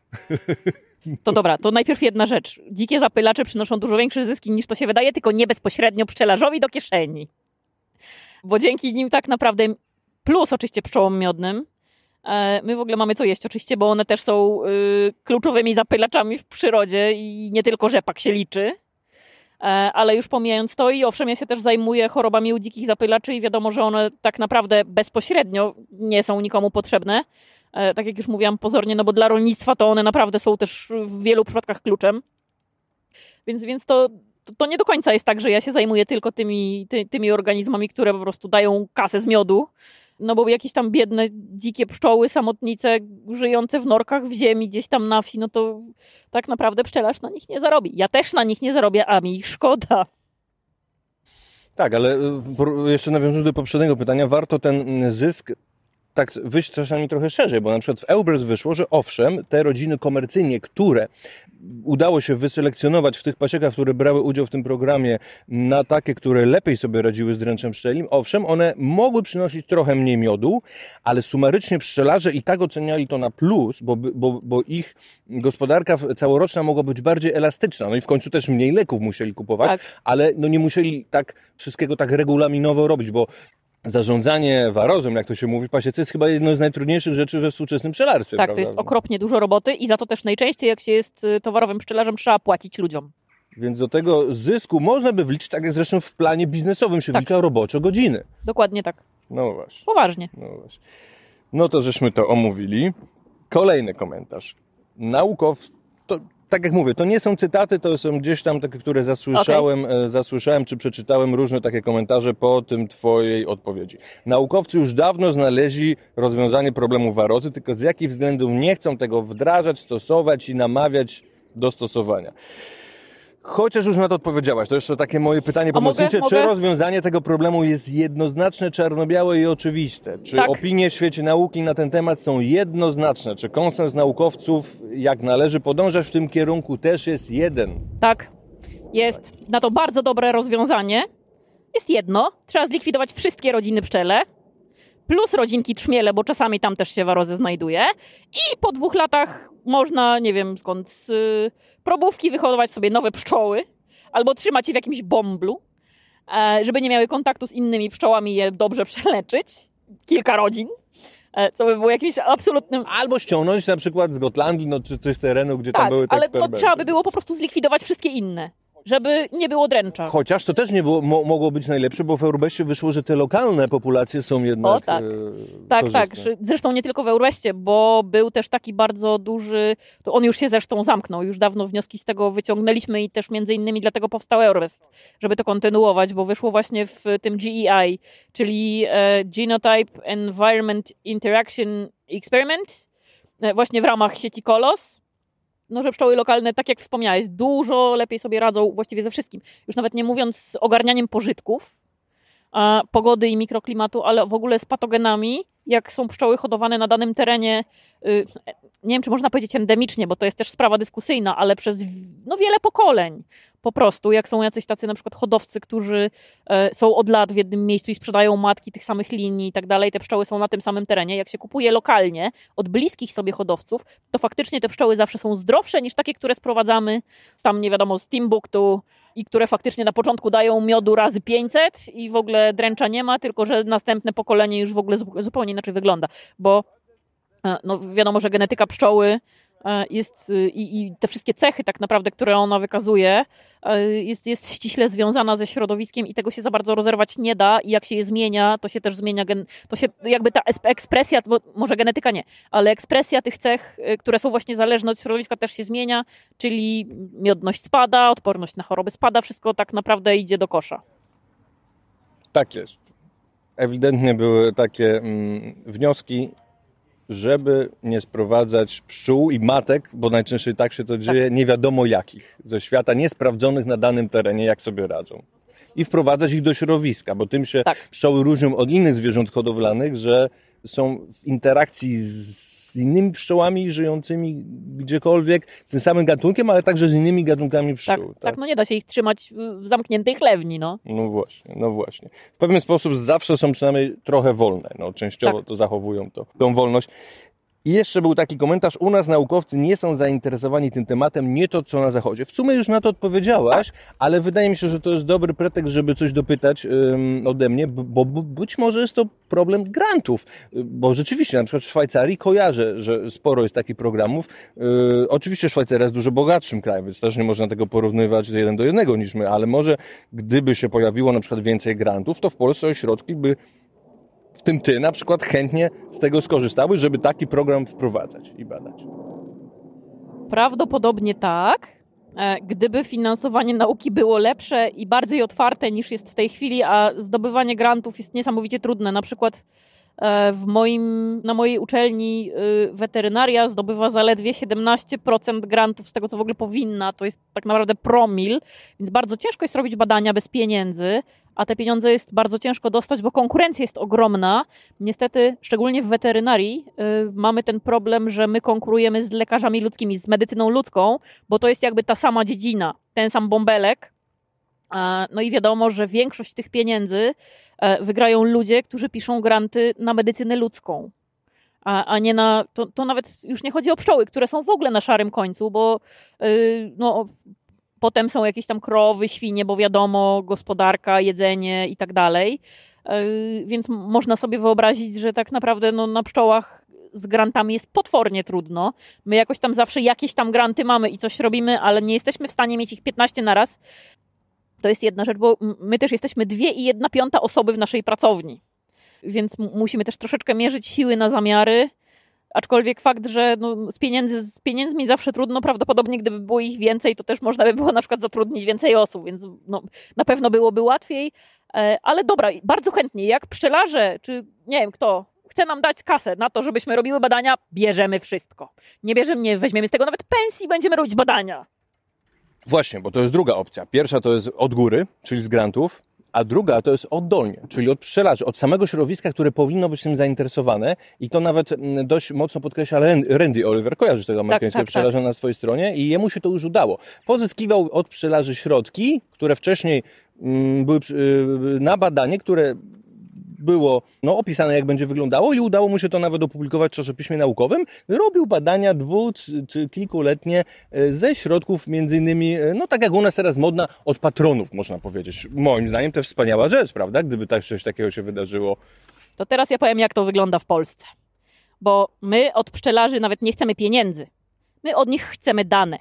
Speaker 4: To dobra, to najpierw jedna rzecz. Dzikie zapylacze przynoszą dużo większe zyski niż to się wydaje, tylko nie bezpośrednio pszczelarzowi do kieszeni. Bo dzięki nim tak naprawdę, plus oczywiście pszczołom miodnym, my w ogóle mamy co jeść oczywiście, bo one też są y, kluczowymi zapylaczami w przyrodzie i nie tylko rzepak się liczy. E, Ale już pomijając to i owszem, ja się też zajmuję chorobami u dzikich zapylaczy i wiadomo, że one tak naprawdę bezpośrednio nie są nikomu potrzebne. E, tak jak już mówiłam pozornie, no bo dla rolnictwa to one naprawdę są też w wielu przypadkach kluczem. Więc, więc to, to, to nie do końca jest tak, że ja się zajmuję tylko tymi, ty, tymi organizmami, które po prostu dają kasę z miodu. No bo jakieś tam biedne, dzikie pszczoły, samotnice, żyjące w norkach w ziemi, gdzieś tam na wsi, no to tak naprawdę pszczelarz na nich nie zarobi. Ja też na nich nie zarobię, a mi ich szkoda.
Speaker 1: Tak, ale por- jeszcze nawiązując do poprzedniego pytania, warto ten mm, zysk tak wyjść czasami trochę szerzej, bo na przykład w Eubers wyszło, że owszem, te rodziny komercyjnie, które udało się wyselekcjonować w tych pasiekach, które brały udział w tym programie na takie, które lepiej sobie radziły z dręczem pszczelim, owszem, one mogły przynosić trochę mniej miodu, ale sumarycznie pszczelarze i tak oceniali to na plus, bo, bo, bo ich gospodarka całoroczna mogła być bardziej elastyczna, no i w końcu też mniej leków musieli kupować,
Speaker 4: Tak.
Speaker 1: ale no nie musieli tak wszystkiego tak regulaminowo robić, bo zarządzanie warozem, jak to się mówi, pasiece jest chyba jedną z najtrudniejszych rzeczy we współczesnym pszczelarstwie.
Speaker 4: Tak,
Speaker 1: prawda?
Speaker 4: to jest okropnie dużo roboty i za to też najczęściej, jak się jest y, towarowym pszczelarzem, trzeba płacić ludziom.
Speaker 1: Więc do tego zysku można by wliczyć, tak jak zresztą w planie biznesowym się
Speaker 4: Tak.
Speaker 1: wlicza roboczo godziny.
Speaker 4: Dokładnie tak.
Speaker 1: No właśnie,
Speaker 4: Poważnie.
Speaker 1: no właśnie. No to żeśmy to omówili. Kolejny komentarz. Naukow, tak jak mówię, to nie są cytaty, to są gdzieś tam takie, które zasłyszałem, e, zasłyszałem czy przeczytałem różne takie komentarze po tym twojej odpowiedzi. Naukowcy już dawno znaleźli rozwiązanie problemu warozy, tylko z jakich względów nie chcą tego wdrażać, stosować i namawiać do stosowania. Chociaż już na to odpowiedziałaś, to jeszcze takie moje pytanie
Speaker 4: A mogę?
Speaker 1: pomocnicze. Czy
Speaker 4: Mogę?
Speaker 1: rozwiązanie tego problemu jest jednoznaczne, czarno-białe i oczywiste? Czy
Speaker 4: Tak.
Speaker 1: opinie w świecie nauki na ten temat są jednoznaczne? Czy konsens naukowców, jak należy podążać w tym kierunku, też jest jeden?
Speaker 4: Tak, jest na to bardzo dobre rozwiązanie. Jest jedno, trzeba zlikwidować wszystkie rodziny pszczele, plus rodzinki trzmiele, bo czasami tam też się warozy znajduje. I po dwóch latach można, nie wiem skąd, z y, probówki wyhodować sobie nowe pszczoły, albo trzymać je w jakimś bomblu, e, żeby nie miały kontaktu z innymi pszczołami i je dobrze przeleczyć. Kilka rodzin, e, co by było jakimś absolutnym
Speaker 1: Albo ściągnąć na przykład z Gotlandii, no, czy coś terenu, gdzie tam
Speaker 4: tak,
Speaker 1: były te
Speaker 4: ale no, trzeba by było po prostu zlikwidować wszystkie inne, żeby nie było dręcza.
Speaker 1: Chociaż to też nie było, mo, mogło być najlepsze, bo w Eurobeście wyszło, że te lokalne populacje są jednak
Speaker 4: O, tak.
Speaker 1: e,
Speaker 4: Tak,
Speaker 1: korzystne.
Speaker 4: tak. Zresztą nie tylko w Euroestie, bo był też taki bardzo duży, to on już się zresztą zamknął, już dawno wnioski z tego wyciągnęliśmy i też między innymi dlatego powstał Eurowest, żeby to kontynuować, bo wyszło właśnie w tym GEI, czyli e, Genotype Environment Interaction Experiment, e, właśnie w ramach sieci Kolos. No, że pszczoły lokalne, tak jak wspomniałeś, dużo lepiej sobie radzą właściwie ze wszystkim. Już nawet nie mówiąc z ogarnianiem pożytków, a, pogody i mikroklimatu, ale w ogóle z patogenami, jak są pszczoły hodowane na danym terenie, y, nie wiem, czy można powiedzieć endemicznie, bo to jest też sprawa dyskusyjna, ale przez no, wiele pokoleń. Po prostu, jak są jacyś tacy na przykład hodowcy, którzy e, są od lat w jednym miejscu i sprzedają matki tych samych linii i tak dalej, te pszczoły są na tym samym terenie. Jak się kupuje lokalnie od bliskich sobie hodowców, to faktycznie te pszczoły zawsze są zdrowsze niż takie, które sprowadzamy tam, nie wiadomo, z Timbuktu, i które faktycznie na początku dają miodu razy 500 i w ogóle dręcza nie ma, tylko że następne pokolenie już w ogóle zu- zupełnie inaczej wygląda, bo e, no, wiadomo, że genetyka pszczoły jest y, i, i te wszystkie cechy tak naprawdę, które ona wykazuje, e, jest, jest ściśle związana ze środowiskiem i tego się za bardzo rozerwać nie da i jak się je zmienia, to się też zmienia, gen, to się jakby ta es- ekspresja, bo może genetyka nie, ale ekspresja tych cech, y, które są właśnie zależne od środowiska też się zmienia, czyli miodność spada, odporność na choroby spada, wszystko tak naprawdę idzie do kosza.
Speaker 1: Tak jest. Ewidentnie były takie mm, wnioski, żeby nie sprowadzać pszczół i matek, bo najczęściej tak się to dzieje, nie wiadomo jakich, ze świata niesprawdzonych na danym terenie, jak sobie radzą. I wprowadzać ich do środowiska, bo tym się
Speaker 4: Tak.
Speaker 1: pszczoły różnią od innych zwierząt hodowlanych, że są w interakcji z innymi pszczołami żyjącymi gdziekolwiek, tym samym gatunkiem, ale także z innymi gatunkami
Speaker 4: Tak,
Speaker 1: pszczół.
Speaker 4: tak, no nie da się ich trzymać w- w zamkniętej chlewni, no.
Speaker 1: No właśnie, no właśnie. W pewien sposób zawsze są przynajmniej trochę wolne. No, częściowo
Speaker 4: Tak.
Speaker 1: to zachowują to, tą wolność. I jeszcze był taki komentarz, u nas naukowcy nie są zainteresowani tym tematem, nie to co na zachodzie. W sumie już na to odpowiedziałaś, ale wydaje mi się, że to jest dobry pretekst, żeby coś dopytać ym, ode mnie, bo być może jest to problem grantów, Y, bo rzeczywiście na przykład w Szwajcarii kojarzę, że sporo jest takich programów. Yy, oczywiście Szwajcaria jest dużo bogatszym krajem, więc też nie można tego porównywać jeden do jednego niż my, ale może gdyby się pojawiło na przykład więcej grantów, to w Polsce ośrodki by w tym ty na przykład chętnie z tego skorzystały, żeby taki program wprowadzać i badać.
Speaker 4: Prawdopodobnie tak. E, Gdyby finansowanie nauki było lepsze i bardziej otwarte niż jest w tej chwili, a zdobywanie grantów jest niesamowicie trudne. Na przykład e, w moim, na mojej uczelni y, weterynaria zdobywa zaledwie 17% grantów z tego, co w ogóle powinna. To jest tak naprawdę promil, więc bardzo ciężko jest robić badania bez pieniędzy, a te pieniądze jest bardzo ciężko dostać, bo konkurencja jest ogromna. Niestety, szczególnie w weterynarii, y, mamy ten problem, że my konkurujemy z lekarzami ludzkimi, z medycyną ludzką, bo to jest jakby ta sama dziedzina, ten sam bąbelek. No i wiadomo, że większość tych pieniędzy e, wygrają ludzie, którzy piszą granty na medycynę ludzką. A, a nie na. To, to nawet już nie chodzi o pszczoły, które są w ogóle na szarym końcu, bo y, no, potem są jakieś tam krowy, świnie, bo wiadomo, gospodarka, jedzenie i tak dalej. Y, Więc można sobie wyobrazić, że tak naprawdę no, na pszczołach z grantami jest potwornie trudno. My jakoś tam zawsze jakieś tam granty mamy i coś robimy, ale nie jesteśmy w stanie mieć ich 15 na raz. To jest jedna rzecz, bo my też jesteśmy dwie i jedna piąta osoby w naszej pracowni. Więc musimy też troszeczkę mierzyć siły na zamiary. Aczkolwiek fakt, że no, z, pieniędzy, z pieniędzmi zawsze trudno, prawdopodobnie gdyby było ich więcej, to też można by było na przykład zatrudnić więcej osób, więc no, na pewno byłoby łatwiej. E, Ale dobra, bardzo chętnie, jak pszczelarze, czy nie wiem kto, chce nam dać kasę na to, żebyśmy robiły badania, bierzemy wszystko. Nie bierzemy, nie weźmiemy z tego nawet pensji, będziemy robić badania.
Speaker 1: Właśnie, bo to jest druga opcja. Pierwsza to jest od góry, czyli z grantów, a druga to jest oddolnie, czyli od pszczelarzy, od samego środowiska, które powinno być tym zainteresowane i to nawet mm, dość mocno podkreśla Randy Oliver, kojarzysz tego amerykańskiego
Speaker 4: tak, tak.
Speaker 1: pszczelarza na swojej stronie i jemu się to już udało. Pozyskiwał od pszczelarzy środki, które wcześniej mm, były y, na badanie, które było no, opisane, jak będzie wyglądało i udało mu się to nawet opublikować w czasopiśmie naukowym. Robił badania dwu czy, kilkuletnie e, ze środków, między innymi, e, no tak jak u nas teraz modna, od patronów, można powiedzieć. Moim zdaniem to wspaniała rzecz, prawda? Gdyby tak coś takiego się wydarzyło.
Speaker 4: To teraz ja powiem, jak to wygląda w Polsce. Bo my od pszczelarzy nawet nie chcemy pieniędzy. My od nich chcemy dane.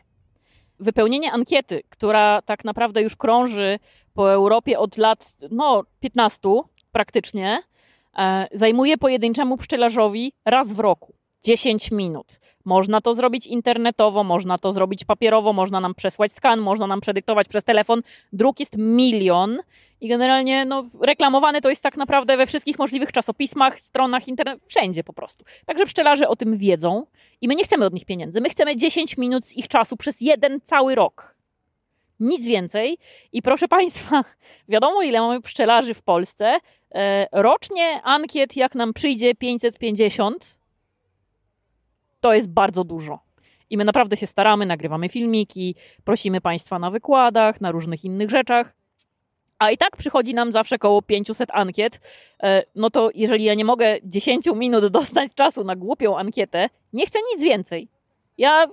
Speaker 4: Wypełnienie ankiety, która tak naprawdę już krąży po Europie od lat no, 15 praktycznie, e, zajmuje pojedynczemu pszczelarzowi raz w roku 10 minut. Można to zrobić internetowo, można to zrobić papierowo, można nam przesłać skan, można nam przedyktować przez telefon. Druk jest milion i generalnie no, reklamowane to jest tak naprawdę we wszystkich możliwych czasopismach, stronach internet, wszędzie po prostu. Także pszczelarze o tym wiedzą i my nie chcemy od nich pieniędzy. My chcemy 10 minut z ich czasu przez jeden cały rok. Nic więcej. I proszę Państwa, wiadomo ile mamy pszczelarzy w Polsce. E, rocznie ankiet, jak nam przyjdzie 550, to jest bardzo dużo. I my naprawdę się staramy, nagrywamy filmiki, prosimy Państwa na wykładach, na różnych innych rzeczach. A i tak przychodzi nam zawsze koło 500 ankiet. E, No to jeżeli ja nie mogę 10 minut dostać czasu na głupią ankietę, nie chcę nic więcej. Ja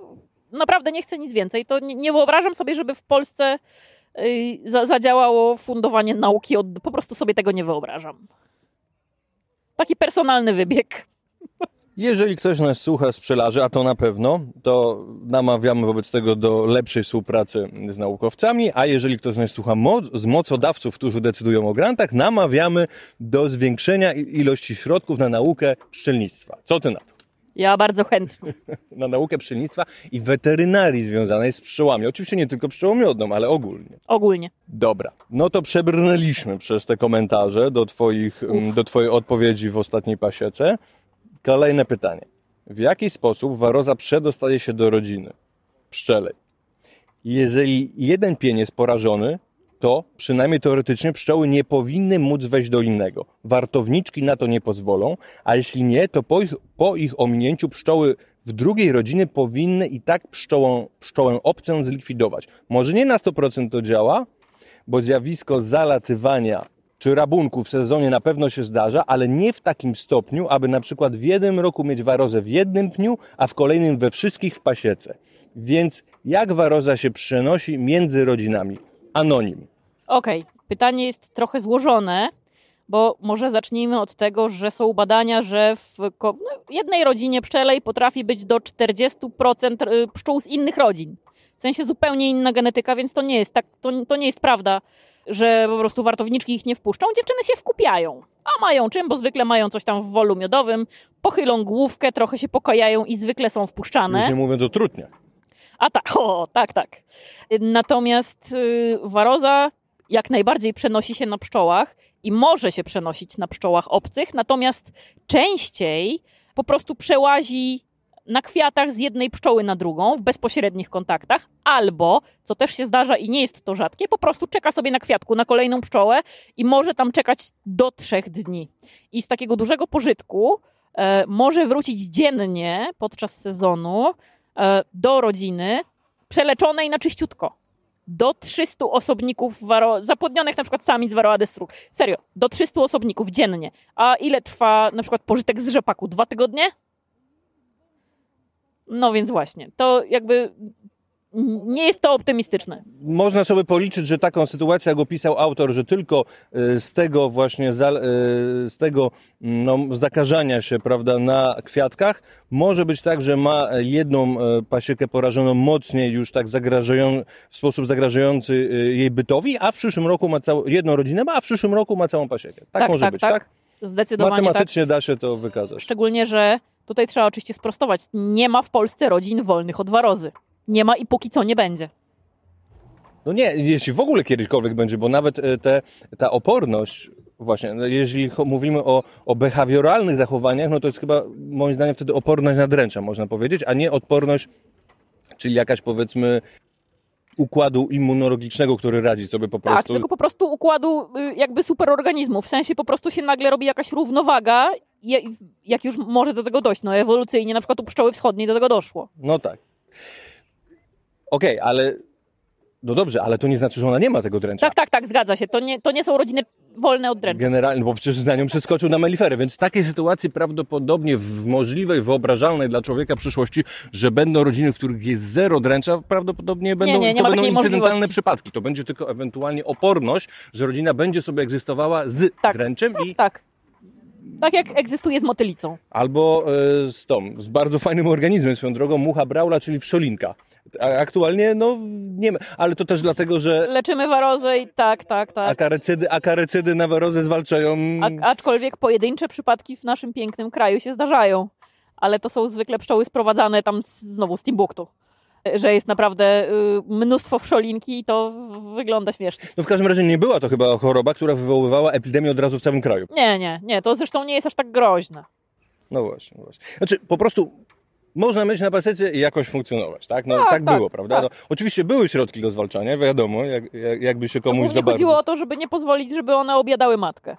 Speaker 4: naprawdę nie chcę nic więcej. To nie, wyobrażam sobie, żeby w Polsce zadziałało fundowanie nauki. Od, po prostu sobie tego nie wyobrażam. Taki personalny wybieg.
Speaker 1: Jeżeli ktoś nas słucha z pszczelarzy, a to na pewno, to namawiamy wobec tego do lepszej współpracy z naukowcami, a jeżeli ktoś nas słucha z mocodawców, którzy decydują o grantach, namawiamy do zwiększenia ilości środków na naukę pszczelnictwa. Co ty na to?
Speaker 4: Ja bardzo chętnie.
Speaker 1: Na naukę pszczelnictwa i weterynarii związanej z pszczołami. Oczywiście nie tylko pszczołą miodną, ale ogólnie.
Speaker 4: Ogólnie.
Speaker 1: Dobra, no to przebrnęliśmy przez te komentarze do, twoich, mm, do Twojej odpowiedzi w ostatniej pasiece. Kolejne pytanie. W jaki sposób waroza przedostaje się do rodziny pszczelej? Jeżeli jeden pień jest porażony, to przynajmniej teoretycznie pszczoły nie powinny móc wejść do innego. Wartowniczki na to nie pozwolą, a jeśli nie, to po ich, po ich ominięciu pszczoły w drugiej rodziny powinny i tak pszczołą, pszczołę obcę zlikwidować. Może nie na 100% to działa, bo zjawisko zalatywania czy rabunku w sezonie na pewno się zdarza, ale nie w takim stopniu, aby na przykład w jednym roku mieć warozę w jednym pniu, a w kolejnym we wszystkich w pasiece. Więc jak waroza się przenosi między rodzinami? Anonim.
Speaker 4: Okej, pytanie jest trochę złożone, bo może zacznijmy od tego, że są badania, że w no, jednej rodzinie pszczelej potrafi być do 40% y, pszczół z innych rodzin. W sensie zupełnie inna genetyka, więc to nie jest tak, to, to nie jest prawda, że po prostu wartowniczki ich nie wpuszczą. Dziewczyny się wkupiają. A mają czym, bo zwykle mają coś tam w wolu miodowym, pochylą główkę, trochę się pokajają i zwykle są wpuszczane.
Speaker 1: Już nie mówiąc o trutniach.
Speaker 4: A tak, o, tak, tak. Natomiast y, waroza jak najbardziej przenosi się na pszczołach i może się przenosić na pszczołach obcych, natomiast częściej po prostu przełazi na kwiatach z jednej pszczoły na drugą w bezpośrednich kontaktach, albo, co też się zdarza i nie jest to rzadkie, po prostu czeka sobie na kwiatku na kolejną pszczołę i może tam czekać do trzech dni. I z takiego dużego pożytku e, może wrócić dziennie podczas sezonu e, do rodziny przeleczonej na czyściutko. Do 300 osobników waro- zapłodnionych na przykład samic Varroa destruk. Serio, do 300 osobników dziennie. A ile trwa na przykład pożytek z rzepaku? Dwa tygodnie? No więc właśnie, to jakby nie jest to optymistyczne.
Speaker 1: Można sobie policzyć, że taką sytuację, jak opisał autor, że tylko y, z tego właśnie, y, z tego mm, no, zakażania się, prawda, na kwiatkach, może być tak, że ma jedną y, pasiekę porażoną mocniej już tak zagrażają, w sposób zagrażający jej bytowi, a w przyszłym roku ma całą, jedną rodzinę ma, a w przyszłym roku ma całą pasiekę. Tak, może być, tak?
Speaker 4: Zdecydowanie tak.
Speaker 1: Matematycznie da się to wykazać.
Speaker 4: Szczególnie, że tutaj trzeba oczywiście sprostować. Nie ma w Polsce rodzin wolnych od warozy. Nie ma i póki co nie będzie.
Speaker 1: No nie, jeśli w ogóle kiedykolwiek będzie, bo nawet e, te, ta oporność, właśnie, no jeżeli mówimy o, o behawioralnych zachowaniach, no to jest chyba moim zdaniem wtedy oporność na dręcza, można powiedzieć, a nie odporność, czyli jakaś powiedzmy układu immunologicznego, który radzi sobie po
Speaker 4: Tak,
Speaker 1: prostu.
Speaker 4: tylko po prostu układu y, jakby superorganizmu. W sensie po prostu się nagle robi jakaś równowaga, jak już może do tego dojść. No ewolucyjnie na przykład u pszczoły wschodniej do tego doszło.
Speaker 1: No tak. Okej, ale. No dobrze, ale to nie znaczy, że ona nie ma tego dręcza.
Speaker 4: Tak, tak, tak, zgadza się. To nie, to nie są rodziny wolne od dręcza.
Speaker 1: Generalnie, bo przecież na nią przeskoczył na meliferę, więc takie sytuacje prawdopodobnie w możliwej, wyobrażalnej dla człowieka przyszłości, że będą rodziny, w których jest zero dręcza, prawdopodobnie będą,
Speaker 4: nie, nie
Speaker 1: to
Speaker 4: ma
Speaker 1: będą incydentalne
Speaker 4: możliwości.
Speaker 1: przypadki. To będzie tylko ewentualnie oporność, że rodzina będzie sobie egzystowała z
Speaker 4: Tak.
Speaker 1: dręczem i
Speaker 4: Tak. Tak jak egzystuje z motylicą.
Speaker 1: albo e, z tą, z bardzo fajnym organizmem swoją drogą, mucha braula, czyli wszolinka. Aktualnie, no nie ma, ale to też dlatego, że
Speaker 4: Leczymy warozę i tak, tak, tak.
Speaker 1: akarecydy, akarecydy na warozę zwalczają
Speaker 4: A, aczkolwiek pojedyncze przypadki w naszym pięknym kraju się zdarzają. Ale to są zwykle pszczoły sprowadzane tam z, znowu z Timbuktu. Że jest naprawdę y, mnóstwo wszolinki i to wygląda śmiesznie.
Speaker 1: No w każdym razie nie była to chyba choroba, która wywoływała epidemię od razu w całym kraju.
Speaker 4: Nie, nie, nie. To zresztą nie jest aż tak groźne.
Speaker 1: No właśnie, właśnie. Znaczy, po prostu można mieć na pasece i jakoś funkcjonować, tak? No tak,
Speaker 4: Tak, tak,
Speaker 1: było, prawda?
Speaker 4: tak.
Speaker 1: No, oczywiście były środki do zwalczania, wiadomo, jak, jak, jakby się komuś
Speaker 4: Głównie
Speaker 1: za bardzo...
Speaker 4: chodziło o to, żeby nie pozwolić, żeby one objadały matkę.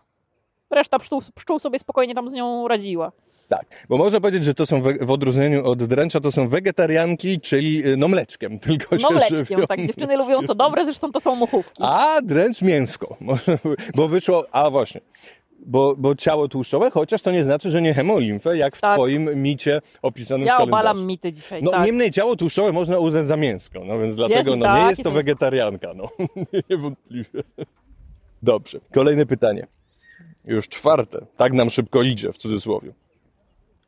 Speaker 4: Reszta pszczół, pszczół sobie spokojnie tam z nią radziła.
Speaker 1: Tak, bo można powiedzieć, że to są w odróżnieniu od dręcza, to są wegetarianki, czyli y, no mleczkiem, tylko
Speaker 4: No
Speaker 1: się
Speaker 4: mleczkiem,
Speaker 1: żywią.
Speaker 4: tak. Dziewczyny lubią co dobre, zresztą to są muchówki.
Speaker 1: A dręcz mięsko, bo wyszło, a właśnie, bo, bo ciało tłuszczowe, chociaż to nie znaczy, że nie hemolimfę, jak w
Speaker 4: Tak.
Speaker 1: twoim micie opisanym
Speaker 4: Ja
Speaker 1: w kalendarzu.
Speaker 4: obalam mity dzisiaj,
Speaker 1: No
Speaker 4: tak.
Speaker 1: niemniej ciało tłuszczowe można uznać za mięsko, no więc dlatego no,
Speaker 4: tak,
Speaker 1: nie jest to
Speaker 4: jest-
Speaker 1: wegetarianka, no niewątpliwie. Dobrze, kolejne pytanie. Już czwarte, tak nam szybko idzie, w cudzysłowie.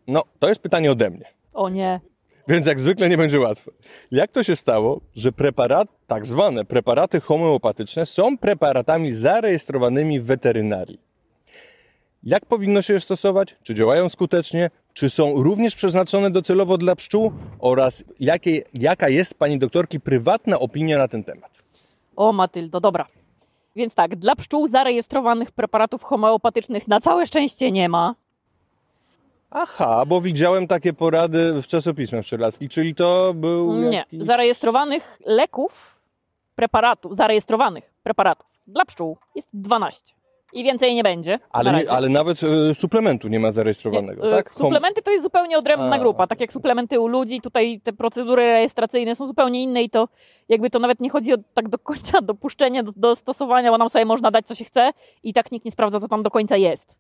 Speaker 1: No, to jest pytanie ode mnie,
Speaker 4: O nie.
Speaker 1: więc jak zwykle nie będzie łatwe. Jak to się stało, że preparat, tak zwane preparaty homeopatyczne są preparatami zarejestrowanymi w weterynarii? Jak powinno się je stosować? Czy działają skutecznie? Czy są również przeznaczone docelowo dla pszczół? Oraz jakie, jaka jest pani doktorki prywatna opinia na ten temat?
Speaker 4: O Matyldo, dobra. Więc tak, dla pszczół zarejestrowanych preparatów homeopatycznych na całe szczęście nie ma.
Speaker 1: Aha, bo widziałem takie porady w czasopismach pszczelackich, czyli to był
Speaker 4: Nie.
Speaker 1: jakiś...
Speaker 4: Zarejestrowanych leków, preparatów, zarejestrowanych preparatów dla pszczół jest 12. I więcej nie będzie. na
Speaker 1: Ale, nie,
Speaker 4: razie.
Speaker 1: ale nawet e, suplementu nie ma zarejestrowanego,
Speaker 4: Nie,
Speaker 1: tak?
Speaker 4: y, Suplementy to jest zupełnie odrębna
Speaker 1: A,
Speaker 4: grupa. Tak jak suplementy u ludzi, tutaj te procedury rejestracyjne są zupełnie inne i to jakby to nawet nie chodzi o tak do końca dopuszczenie do, do stosowania, bo nam sobie można dać co się chce i tak nikt nie sprawdza, co tam do końca jest.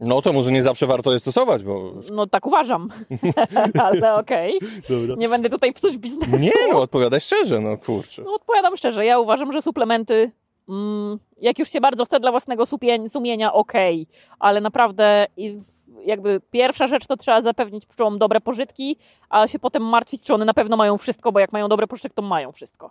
Speaker 1: No to może nie zawsze warto je stosować, bo...
Speaker 4: No tak uważam, ale okej.
Speaker 1: Dobra.
Speaker 4: Nie będę tutaj psuć biznesu.
Speaker 1: Nie no, odpowiadaj szczerze, no kurczę.
Speaker 4: No, odpowiadam szczerze, ja uważam, że suplementy, jak już się bardzo chce dla własnego sumienia, okej, ale naprawdę jakby pierwsza rzecz to trzeba zapewnić pszczołom dobre pożytki, a się potem martwić, czy one na pewno mają wszystko, bo jak mają dobre pożytek, to mają wszystko.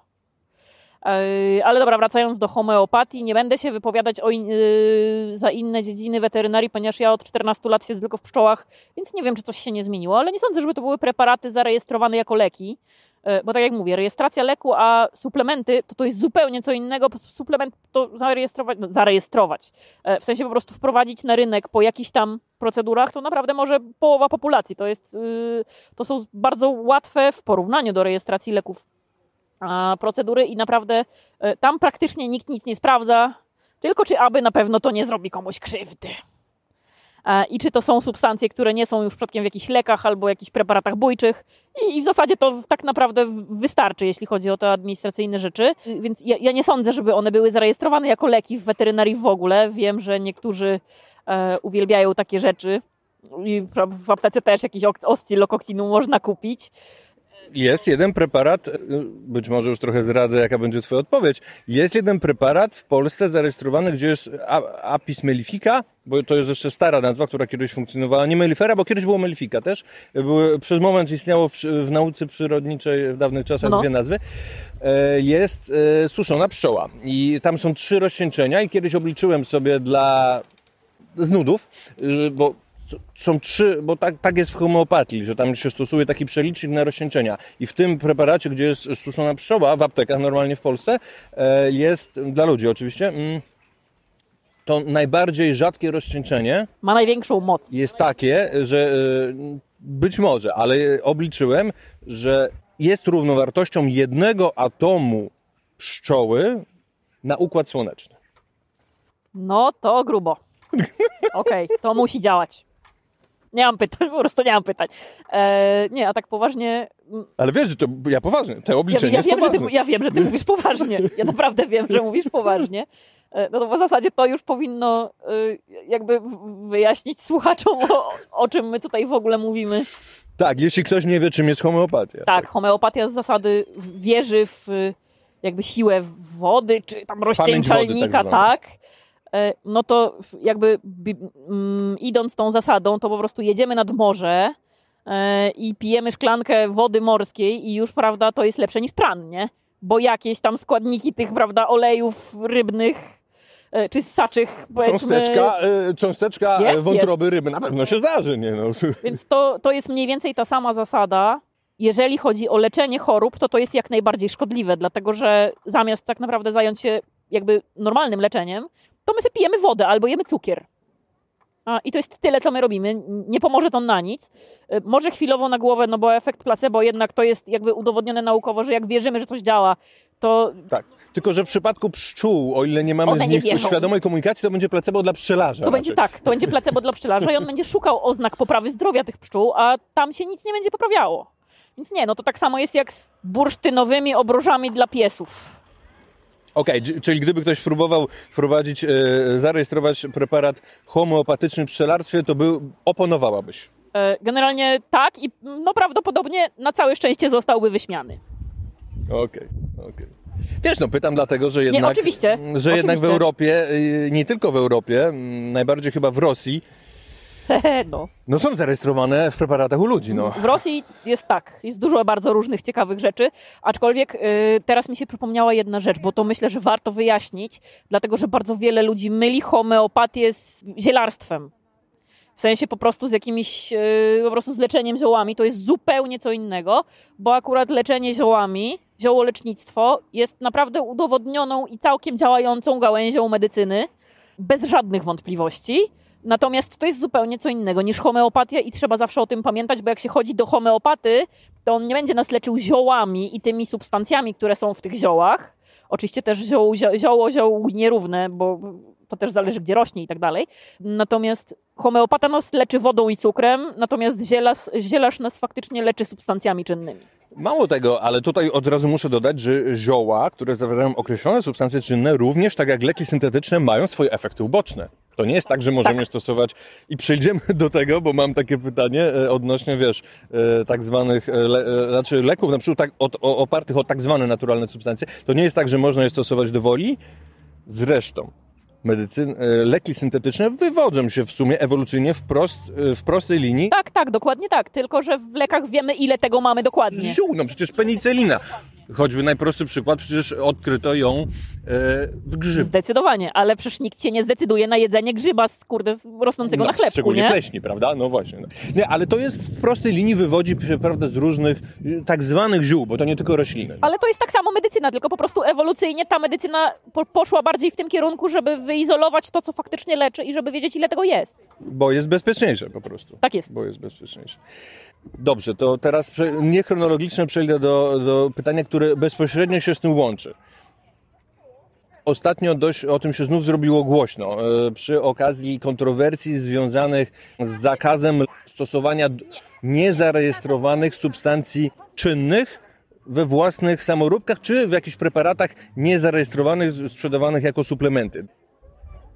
Speaker 4: Yy, Ale dobra, wracając do homeopatii, nie będę się wypowiadać in, yy, za inne dziedziny weterynarii, ponieważ ja od 14 lat siedzę tylko w pszczołach, więc nie wiem, czy coś się nie zmieniło, ale nie sądzę, żeby to były preparaty zarejestrowane jako leki. E, Bo tak jak mówię, rejestracja leku, a suplementy to to jest zupełnie co innego. Suplement to zarejestrować, no, zarejestrować. E, W sensie po prostu wprowadzić na rynek po jakichś tam procedurach, to naprawdę może połowa populacji. To, jest, y, to są bardzo łatwe w porównaniu do rejestracji leków procedury i naprawdę e, tam praktycznie nikt nic nie sprawdza, tylko czy aby na pewno to nie zrobi komuś krzywdy. E, I czy to są substancje, które nie są już przypadkiem w jakichś lekach albo jakichś preparatach bójczych. I, w zasadzie to tak naprawdę wystarczy, jeśli chodzi o te administracyjne rzeczy. Więc ja, ja nie sądzę, żeby one były zarejestrowane jako leki w weterynarii w ogóle. Wiem, że niektórzy e, uwielbiają takie rzeczy. I w aptece też jakiś ok- oscylokokcinu można kupić.
Speaker 1: Jest jeden preparat, y, być może już trochę zdradzę, jaka będzie twoja odpowiedź. Jest jeden preparat w Polsce zarejestrowany, gdzie jest apis mellifica, bo to jest jeszcze stara nazwa, która kiedyś funkcjonowała, nie mellifera, bo kiedyś było mellifika też. Były, przez moment istniało w, w nauce przyrodniczej w dawnych czasach
Speaker 4: No.
Speaker 1: dwie nazwy. E, Jest e, suszona pszczoła i tam są trzy rozcieńczenia i kiedyś obliczyłem sobie dla z nudów, y, bo są trzy, bo tak, tak jest w homeopatii, że tam się stosuje taki przelicznik na rozcieńczenia. I w tym preparacie, gdzie jest suszona pszczoła, w aptekach normalnie w Polsce, e, jest, dla ludzi oczywiście, mm, to najbardziej rzadkie rozcieńczenie
Speaker 4: Ma największą moc.
Speaker 1: jest takie, że y, być może, ale obliczyłem, że jest równowartością jednego atomu pszczoły na układ słoneczny.
Speaker 4: No to grubo. Okej, to musi działać. Nie mam pytań, po prostu nie mam pytań. E, nie, a tak poważnie.
Speaker 1: Ale wiesz, że to ja poważnie, te
Speaker 4: Ja,
Speaker 1: obliczenie
Speaker 4: ja,
Speaker 1: jest
Speaker 4: wiem, że ty,
Speaker 1: poważne.
Speaker 4: ja wiem, że ty mówisz poważnie. Ja naprawdę wiem, że mówisz poważnie. E, No to w zasadzie to już powinno e, jakby wyjaśnić słuchaczom, o, o czym my tutaj w ogóle mówimy.
Speaker 1: Tak, jeśli ktoś nie wie, czym jest homeopatia.
Speaker 4: Tak, homeopatia z zasady wierzy w jakby siłę wody, czy tam rozcieńczalnika,
Speaker 1: wody tak
Speaker 4: tak. E, No to jakby mm, idąc tą zasadą, to po prostu jedziemy nad morze e, i pijemy szklankę wody morskiej i już, prawda, to jest lepsze niż tran, nie? Bo jakieś tam składniki tych, prawda, olejów rybnych e, czy ssaczych, powiedzmy...
Speaker 1: Cząsteczka, cząsteczka
Speaker 4: Jest,
Speaker 1: wątroby ryby na pewno się zdarzy, nie no.
Speaker 4: Więc to, to jest mniej więcej ta sama zasada. Jeżeli chodzi o leczenie chorób, to to jest jak najbardziej szkodliwe, dlatego że zamiast tak naprawdę zająć się jakby normalnym leczeniem, to my sobie pijemy wodę albo jemy cukier. A, I to jest tyle, co my robimy. Nie pomoże to na nic. Y, Może chwilowo na głowę, no bo efekt placebo jednak to jest jakby udowodnione naukowo, że jak wierzymy, że coś działa, to
Speaker 1: Tak. Tylko, że w przypadku pszczół, o ile nie mamy
Speaker 4: One
Speaker 1: z nich świadomej komunikacji, to będzie placebo dla pszczelarza.
Speaker 4: To będzie
Speaker 1: raczej.
Speaker 4: tak, to będzie placebo dla pszczelarza i on będzie szukał oznak poprawy zdrowia tych pszczół, a tam się nic nie będzie poprawiało. Więc nie, no to tak samo jest jak z bursztynowymi obrożami dla piesów.
Speaker 1: Okej, dż- czyli gdyby ktoś próbował wprowadzić, e, zarejestrować preparat homeopatyczny w pszczelarstwie, to by oponowałabyś.
Speaker 4: E, Generalnie tak i no prawdopodobnie na całe szczęście zostałby wyśmiany.
Speaker 1: Okej, okej. Wiesz, no pytam dlatego, że jednak,
Speaker 4: oczywiście,
Speaker 1: że jednak w
Speaker 4: oczywiście.
Speaker 1: Europie, y, nie tylko w Europie, mm, najbardziej chyba w Rosji,
Speaker 4: no.
Speaker 1: no są zarejestrowane w preparatach u ludzi, no.
Speaker 4: W Rosji jest tak, jest dużo bardzo różnych ciekawych rzeczy, aczkolwiek y, teraz mi się przypomniała jedna rzecz, bo to myślę, że warto wyjaśnić, dlatego że bardzo wiele ludzi myli homeopatię z zielarstwem. W sensie po prostu z jakimiś, y, po prostu z leczeniem ziołami, to jest zupełnie co innego, bo akurat leczenie ziołami, ziołolecznictwo jest naprawdę udowodnioną i całkiem działającą gałęzią medycyny, bez żadnych wątpliwości. Natomiast to jest zupełnie co innego niż homeopatia i trzeba zawsze o tym pamiętać, bo jak się chodzi do homeopaty, to on nie będzie nas leczył ziołami i tymi substancjami, które są w tych ziołach. Oczywiście też zioło, zio- zioło, zioło nierówne, bo to też zależy, gdzie rośnie i tak dalej. Natomiast homeopata nas leczy wodą i cukrem, natomiast zielarz, zielarz nas faktycznie leczy substancjami czynnymi.
Speaker 1: Mało tego, ale tutaj od razu muszę dodać, że zioła, które zawierają określone substancje czynne, również tak jak leki syntetyczne, mają swoje efekty uboczne. To nie jest tak, że możemy
Speaker 4: Tak.
Speaker 1: stosować i przejdziemy do tego, bo mam takie pytanie e, odnośnie, wiesz, e, tak zwanych, e, le, znaczy leków, na przykład tak, od, opartych o tak zwane naturalne substancje. To nie jest tak, że można je stosować do woli. Zresztą, medycyn, leki syntetyczne wywodzą się w sumie ewolucyjnie wprost, e, w prostej linii
Speaker 4: Tak, tak, dokładnie tak. Tylko, że w lekach wiemy, ile tego mamy dokładnie.
Speaker 1: ziół, no przecież penicylina. Choćby najprostszy przykład, przecież odkryto ją e, w grzybach.
Speaker 4: Zdecydowanie, ale przecież nikt się nie zdecyduje na jedzenie grzyba z, kurde, rosnącego na chlebku,
Speaker 1: szczególnie
Speaker 4: nie?
Speaker 1: pleśni, prawda? No właśnie. No. Nie, ale to jest w prostej linii wywodzi się, prawda, z różnych tak zwanych ziół, bo to nie tylko rośliny.
Speaker 4: Ale to jest tak samo medycyna, tylko po prostu ewolucyjnie ta medycyna po, poszła bardziej w tym kierunku, żeby wyizolować to, co faktycznie leczy i żeby wiedzieć, ile tego jest.
Speaker 1: Bo jest bezpieczniejsze po prostu.
Speaker 4: Tak jest.
Speaker 1: Bo jest bezpieczniejsze. Dobrze, to teraz niechronologicznie przejdę do, do pytania, które bezpośrednio się z tym łączy. Ostatnio dość o tym się znów zrobiło głośno e, przy okazji kontrowersji związanych z zakazem stosowania niezarejestrowanych substancji czynnych we własnych samoróbkach czy w jakichś preparatach niezarejestrowanych, sprzedawanych jako suplementy.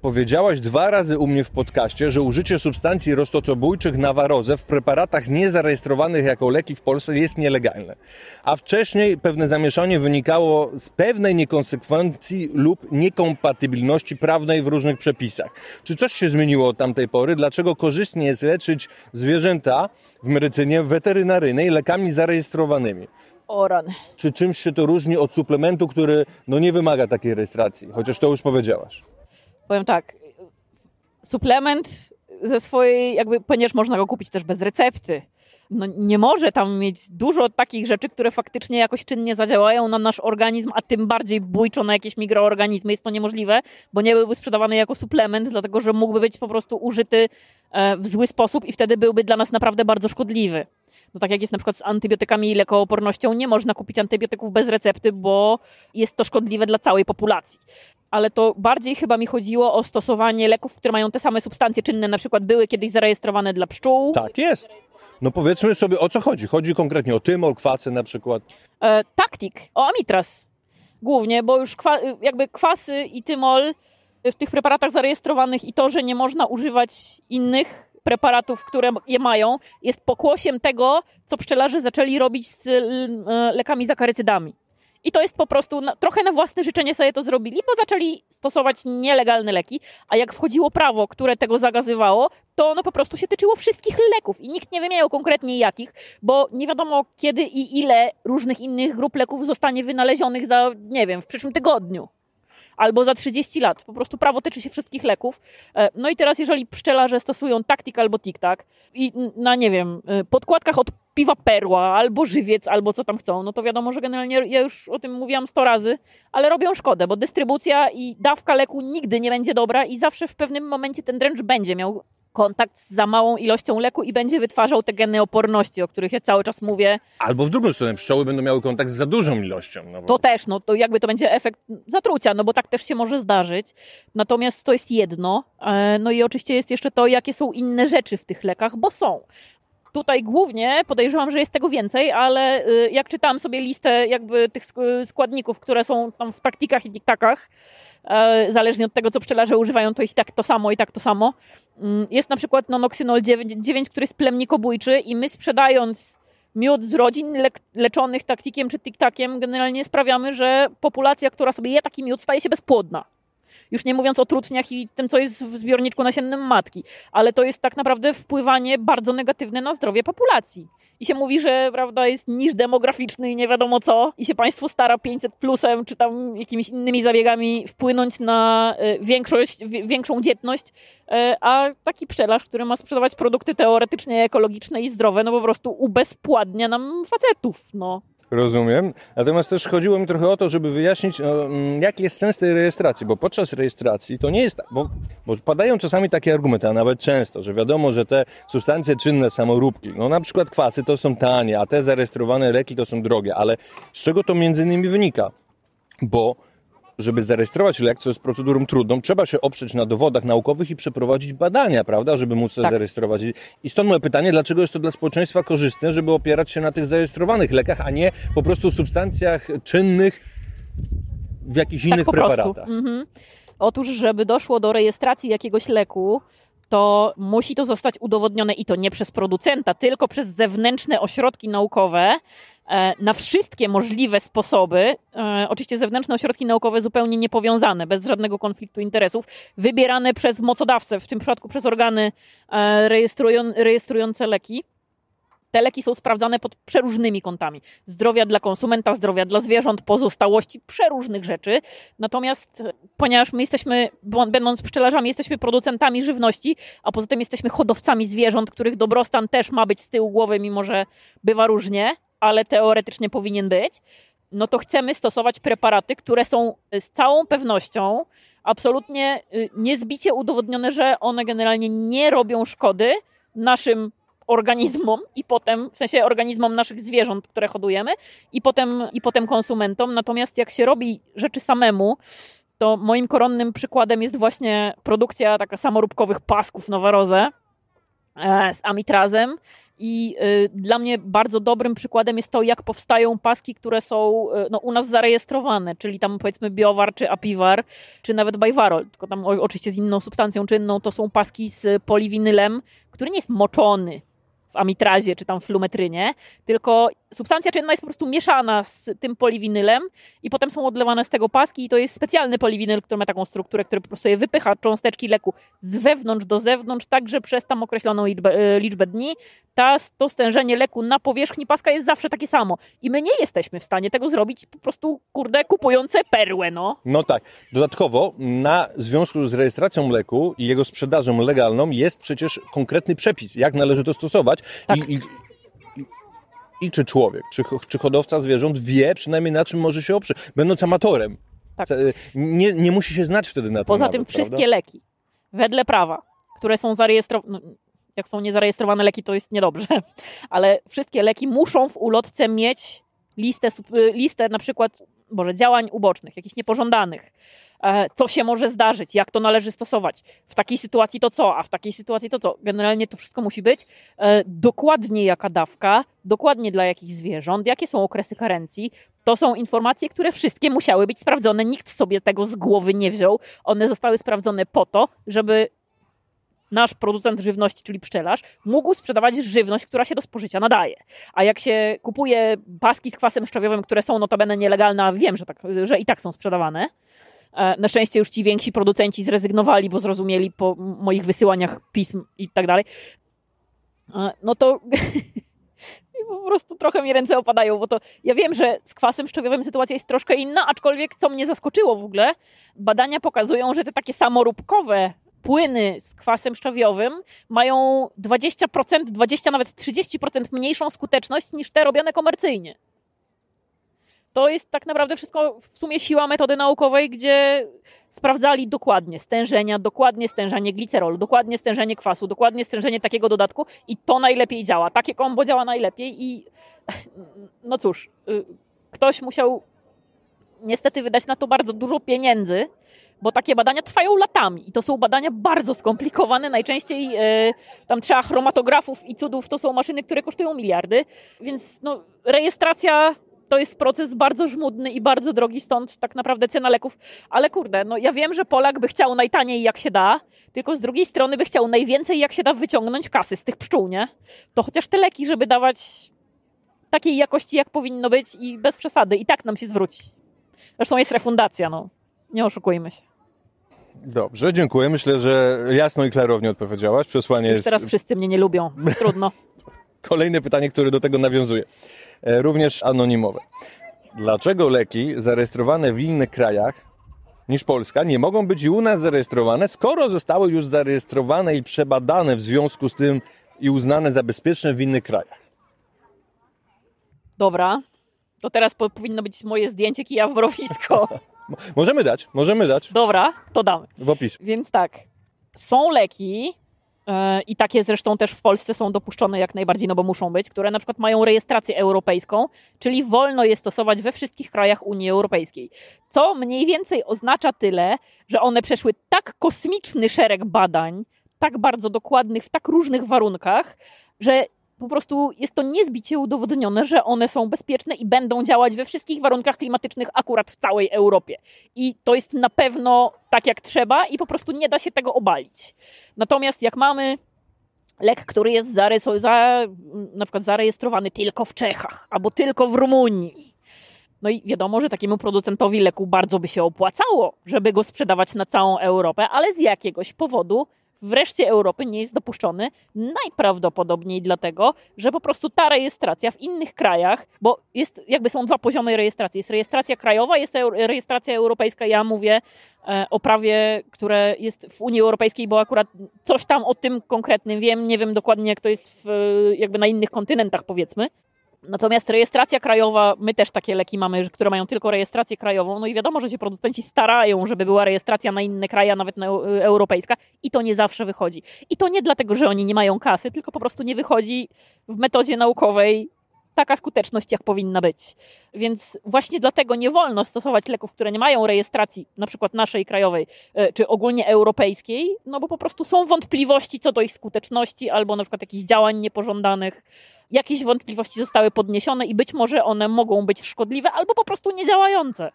Speaker 1: Powiedziałaś dwa razy u mnie w podcaście, że użycie substancji roztocobójczych na warozę w preparatach niezarejestrowanych jako leki w Polsce jest nielegalne. A wcześniej pewne zamieszanie wynikało z pewnej niekonsekwencji lub niekompatybilności prawnej w różnych przepisach. Czy coś się zmieniło od tamtej pory? Dlaczego korzystnie jest leczyć zwierzęta w medycynie weterynaryjnej lekami zarejestrowanymi?
Speaker 4: O ran.
Speaker 1: Czy czymś się to różni od suplementu, który no, nie wymaga takiej rejestracji? Chociaż to już powiedziałaś.
Speaker 4: Powiem tak, suplement ze swojej, jakby, ponieważ można go kupić też bez recepty, no nie może tam mieć dużo takich rzeczy, które faktycznie jakoś czynnie zadziałają na nasz organizm, a tym bardziej bójczo na jakieś mikroorganizmy. Jest to niemożliwe, bo nie byłby sprzedawany jako suplement, dlatego że mógłby być po prostu użyty e, w zły sposób i wtedy byłby dla nas naprawdę bardzo szkodliwy. No tak jak jest na przykład z antybiotykami i lekoopornością, nie można kupić antybiotyków bez recepty, bo jest to szkodliwe dla całej populacji. Ale to bardziej chyba mi chodziło o stosowanie leków, które mają te same substancje czynne, na przykład były kiedyś zarejestrowane dla pszczół.
Speaker 1: Tak jest. No powiedzmy sobie o co chodzi. Chodzi konkretnie o tymol, kwasy na przykład.
Speaker 4: E, taktik, o amitraz głównie, bo już kwa, jakby kwasy i tymol w tych preparatach zarejestrowanych i to, że nie można używać innych preparatów, które je mają, jest pokłosiem tego, co pszczelarze zaczęli robić z e, lekami zakarycydami. I to jest po prostu na, trochę na własne życzenie sobie to zrobili, bo zaczęli stosować nielegalne leki, a jak wchodziło prawo, które tego zagazywało, to ono po prostu się tyczyło wszystkich leków. I nikt nie wymieniał konkretnie jakich, bo nie wiadomo kiedy i ile różnych innych grup leków zostanie wynalezionych za, nie wiem, w przyszłym tygodniu albo za 30 lat. Po prostu prawo tyczy się wszystkich leków. E, no i teraz, jeżeli pszczelarze stosują taktik albo tik-tak i na, nie wiem, e, podkładkach od piwa perła, albo żywiec, albo co tam chcą, no to wiadomo, że generalnie ja już o tym mówiłam 100 razy, ale robią szkodę, bo dystrybucja i dawka leku nigdy nie będzie dobra i zawsze w pewnym momencie ten dręcz będzie miał kontakt z za małą ilością leku i będzie wytwarzał te geny oporności, o których ja cały czas mówię.
Speaker 1: Albo w drugą stronę, pszczoły będą miały kontakt z za dużą ilością. No bo...
Speaker 4: To też, no to jakby to będzie efekt zatrucia, no bo tak też się może zdarzyć. Natomiast to jest jedno. E, no i oczywiście jest jeszcze to, jakie są inne rzeczy w tych lekach, bo są. Tutaj głównie podejrzewam, że jest tego więcej, ale y, jak czytałam sobie listę jakby tych składników, które są tam w taktykach i diktakach, e, zależnie od tego, co pszczelarze używają, to i tak to samo, i tak to samo. Mm, jest na przykład nonoxynol 9, 9 który jest plemnikobójczy i my sprzedając miód z rodzin le leczonych taktikiem czy tiktakiem, generalnie sprawiamy, że populacja, która sobie je taki miód, staje się bezpłodna. Już nie mówiąc o trutniach i tym, co jest w zbiorniczku nasiennym matki. Ale to jest tak naprawdę wpływanie bardzo negatywne na zdrowie populacji. I się mówi, że prawda, jest niż demograficzny i nie wiadomo co. I się państwo stara 500 plusem, czy tam jakimiś innymi zabiegami wpłynąć na e, większość, większą dzietność. E, a taki pszczelarz, który ma sprzedawać produkty teoretycznie ekologiczne i zdrowe, no po prostu ubezpładnia nam facetów. No.
Speaker 1: Rozumiem. Natomiast też chodziło mi trochę o to, żeby wyjaśnić, no, mm, jaki jest sens tej rejestracji, bo podczas rejestracji to nie jest bo, bo padają czasami takie argumenty, a nawet często, że wiadomo, że te substancje czynne, samoróbki, no na przykład kwasy to są tanie, a te zarejestrowane leki to są drogie, ale z czego to między innymi wynika? Bo żeby zarejestrować lek, co jest procedurą trudną, trzeba się oprzeć na dowodach naukowych i przeprowadzić badania, prawda, żeby móc to tak. zarejestrować. I stąd moje pytanie, dlaczego jest to dla społeczeństwa korzystne, żeby opierać się na tych zarejestrowanych lekach, a nie po prostu substancjach czynnych w jakichś tak innych preparatach? Mhm.
Speaker 4: Otóż, żeby doszło do rejestracji jakiegoś leku, to musi to zostać udowodnione i to nie przez producenta, tylko przez zewnętrzne ośrodki naukowe, E, na wszystkie możliwe sposoby, e, oczywiście zewnętrzne ośrodki naukowe zupełnie niepowiązane, bez żadnego konfliktu interesów, wybierane przez mocodawcę, w tym przypadku przez organy e, rejestrują, rejestrujące leki. Te leki są sprawdzane pod przeróżnymi kątami. Zdrowia dla konsumenta, zdrowia dla zwierząt, pozostałości, przeróżnych rzeczy. Natomiast ponieważ my jesteśmy, będąc pszczelarzami, jesteśmy producentami żywności, a poza tym jesteśmy hodowcami zwierząt, których dobrostan też ma być z tyłu głowy, mimo że bywa różnie, ale teoretycznie powinien być, no to chcemy stosować preparaty, które są z całą pewnością absolutnie y, niezbicie udowodnione, że one generalnie nie robią szkody naszym organizmom i potem, w sensie organizmom naszych zwierząt, które hodujemy i potem, i potem konsumentom. Natomiast jak się robi rzeczy samemu, to moim koronnym przykładem jest właśnie produkcja taka samoróbkowych pasków Nowa Rose e, z amitrazem, i y, dla mnie bardzo dobrym przykładem jest to, jak powstają paski, które są y, no, u nas zarejestrowane, czyli tam powiedzmy Biowar, czy Apivar, czy nawet Bajwarol, tylko tam oczywiście z inną substancją czynną, to są paski z poliwinylem, który nie jest moczony, w amitrazie czy tam w flumetrynie, tylko substancja czynna jest po prostu mieszana z tym poliwinylem i potem są odlewane z tego paski i to jest specjalny poliwinyl, który ma taką strukturę, który po prostu je wypycha cząsteczki leku z wewnątrz do zewnątrz, także przez tam określoną liczbę, e, liczbę dni ta, to stężenie leku na powierzchni paska jest zawsze takie samo. I my nie jesteśmy w stanie tego zrobić po prostu, kurde, kupujące perłę, no.
Speaker 1: No tak. Dodatkowo na związku z rejestracją leku i jego sprzedażą legalną jest przecież konkretny przepis, jak należy to stosować. Tak. I, i i czy człowiek, czy, czy hodowca zwierząt wie przynajmniej na czym może się oprzeć, będąc amatorem. Tak. Nie, nie musi się znać wtedy na tym.
Speaker 4: Poza tym wszystkie leki, wedle prawa, które są zarejestrowane, no, Jak są niezarejestrowane leki, to jest niedobrze. Ale wszystkie leki muszą w ulotce mieć listę, listę na przykład Boże, działań ubocznych, jakichś niepożądanych. E, Co się może zdarzyć, jak to należy stosować. W takiej sytuacji to co, a w takiej sytuacji to co. Generalnie to wszystko musi być. E, Dokładnie jaka dawka, dokładnie dla jakich zwierząt, jakie są okresy karencji. To są informacje, które wszystkie musiały być sprawdzone. Nikt sobie tego z głowy nie wziął. One zostały sprawdzone po to, żeby nasz producent żywności, czyli pszczelarz, mógł sprzedawać żywność, która się do spożycia nadaje. A jak się kupuje paski z kwasem szczawiowym, które są notabene nielegalne, a wiem, że, tak, że i tak są sprzedawane, na szczęście już ci więksi producenci zrezygnowali, bo zrozumieli po moich wysyłaniach pism i tak dalej, e, no to po prostu trochę mi ręce opadają, bo to ja wiem, że z kwasem szczawiowym sytuacja jest troszkę inna, aczkolwiek co mnie zaskoczyło w ogóle, badania pokazują, że te takie samoróbkowe płyny z kwasem szczawiowym mają 20%, 20 nawet 30% mniejszą skuteczność niż te robione komercyjnie. To jest tak naprawdę wszystko w sumie siła metody naukowej, gdzie sprawdzali dokładnie stężenia, dokładnie stężenie glicerolu, dokładnie stężenie kwasu, dokładnie stężenie takiego dodatku i to najlepiej działa. Takie kombo działa najlepiej i no cóż, y, ktoś musiał niestety wydać na to bardzo dużo pieniędzy, bo takie badania trwają latami i to są badania bardzo skomplikowane. Najczęściej e, tam trzeba chromatografów i cudów, to są maszyny, które kosztują miliardy, więc no, rejestracja to jest proces bardzo żmudny i bardzo drogi, stąd tak naprawdę cena leków. Ale kurde, no ja wiem, że Polak by chciał najtaniej jak się da, tylko z drugiej strony by chciał najwięcej jak się da wyciągnąć kasy z tych pszczół, nie? To chociaż te leki, żeby dawać takiej jakości, jak powinno być i bez przesady. I tak nam się zwróci. Zresztą jest refundacja, no. Nie oszukujmy się.
Speaker 1: Dobrze, dziękuję. Myślę, że jasno i klarownie odpowiedziałaś. Przesłanie
Speaker 4: Już
Speaker 1: jest...
Speaker 4: teraz wszyscy mnie nie lubią. Trudno.
Speaker 1: Kolejne pytanie, które do tego nawiązuje. E, Również anonimowe. Dlaczego leki zarejestrowane w innych krajach niż Polska nie mogą być i u nas zarejestrowane, skoro zostały już zarejestrowane i przebadane w związku z tym i uznane za bezpieczne w innych krajach?
Speaker 4: Dobra. To teraz po, powinno być moje zdjęcie kija w mrowisko.
Speaker 1: Mo- Możemy dać, możemy dać
Speaker 4: Dobra, to damy.
Speaker 1: w opisie.
Speaker 4: Więc tak, są leki i takie zresztą też w Polsce są dopuszczone jak najbardziej, no bo muszą być, które na przykład mają rejestrację europejską, czyli wolno je stosować we wszystkich krajach Unii Europejskiej. Co mniej więcej oznacza tyle, że one przeszły tak kosmiczny szereg badań, tak bardzo dokładnych, w tak różnych warunkach, że po prostu jest to niezbicie udowodnione, że one są bezpieczne i będą działać we wszystkich warunkach klimatycznych akurat w całej Europie. I to jest na pewno tak jak trzeba i po prostu nie da się tego obalić. Natomiast jak mamy lek, który jest za, na przykład zarejestrowany tylko w Czechach albo tylko w Rumunii, no i wiadomo, że takiemu producentowi leku bardzo by się opłacało, żeby go sprzedawać na całą Europę, ale z jakiegoś powodu w reszcie Europy nie jest dopuszczony. Najprawdopodobniej dlatego, że po prostu ta rejestracja w innych krajach, bo jest, jakby są dwa poziomy rejestracji. Jest rejestracja krajowa, jest rejestracja europejska. Ja mówię e, o prawie, które jest w Unii Europejskiej, bo akurat coś tam o tym konkretnym wiem. Nie wiem dokładnie, jak to jest w, jakby na innych kontynentach, powiedzmy. Natomiast rejestracja krajowa, my też takie leki mamy, które mają tylko rejestrację krajową, no i wiadomo, że się producenci starają, żeby była rejestracja na inne kraje, a nawet na eu- europejska i to nie zawsze wychodzi. I to nie dlatego, że oni nie mają kasy, tylko po prostu nie wychodzi w metodzie naukowej taka skuteczność, jak powinna być. Więc właśnie dlatego nie wolno stosować leków, które nie mają rejestracji, na przykład naszej krajowej, e, czy ogólnie europejskiej, no bo po prostu są wątpliwości co do ich skuteczności, albo na przykład jakichś działań niepożądanych. Jakieś wątpliwości zostały podniesione i być może one mogą być szkodliwe, albo po prostu niedziałające.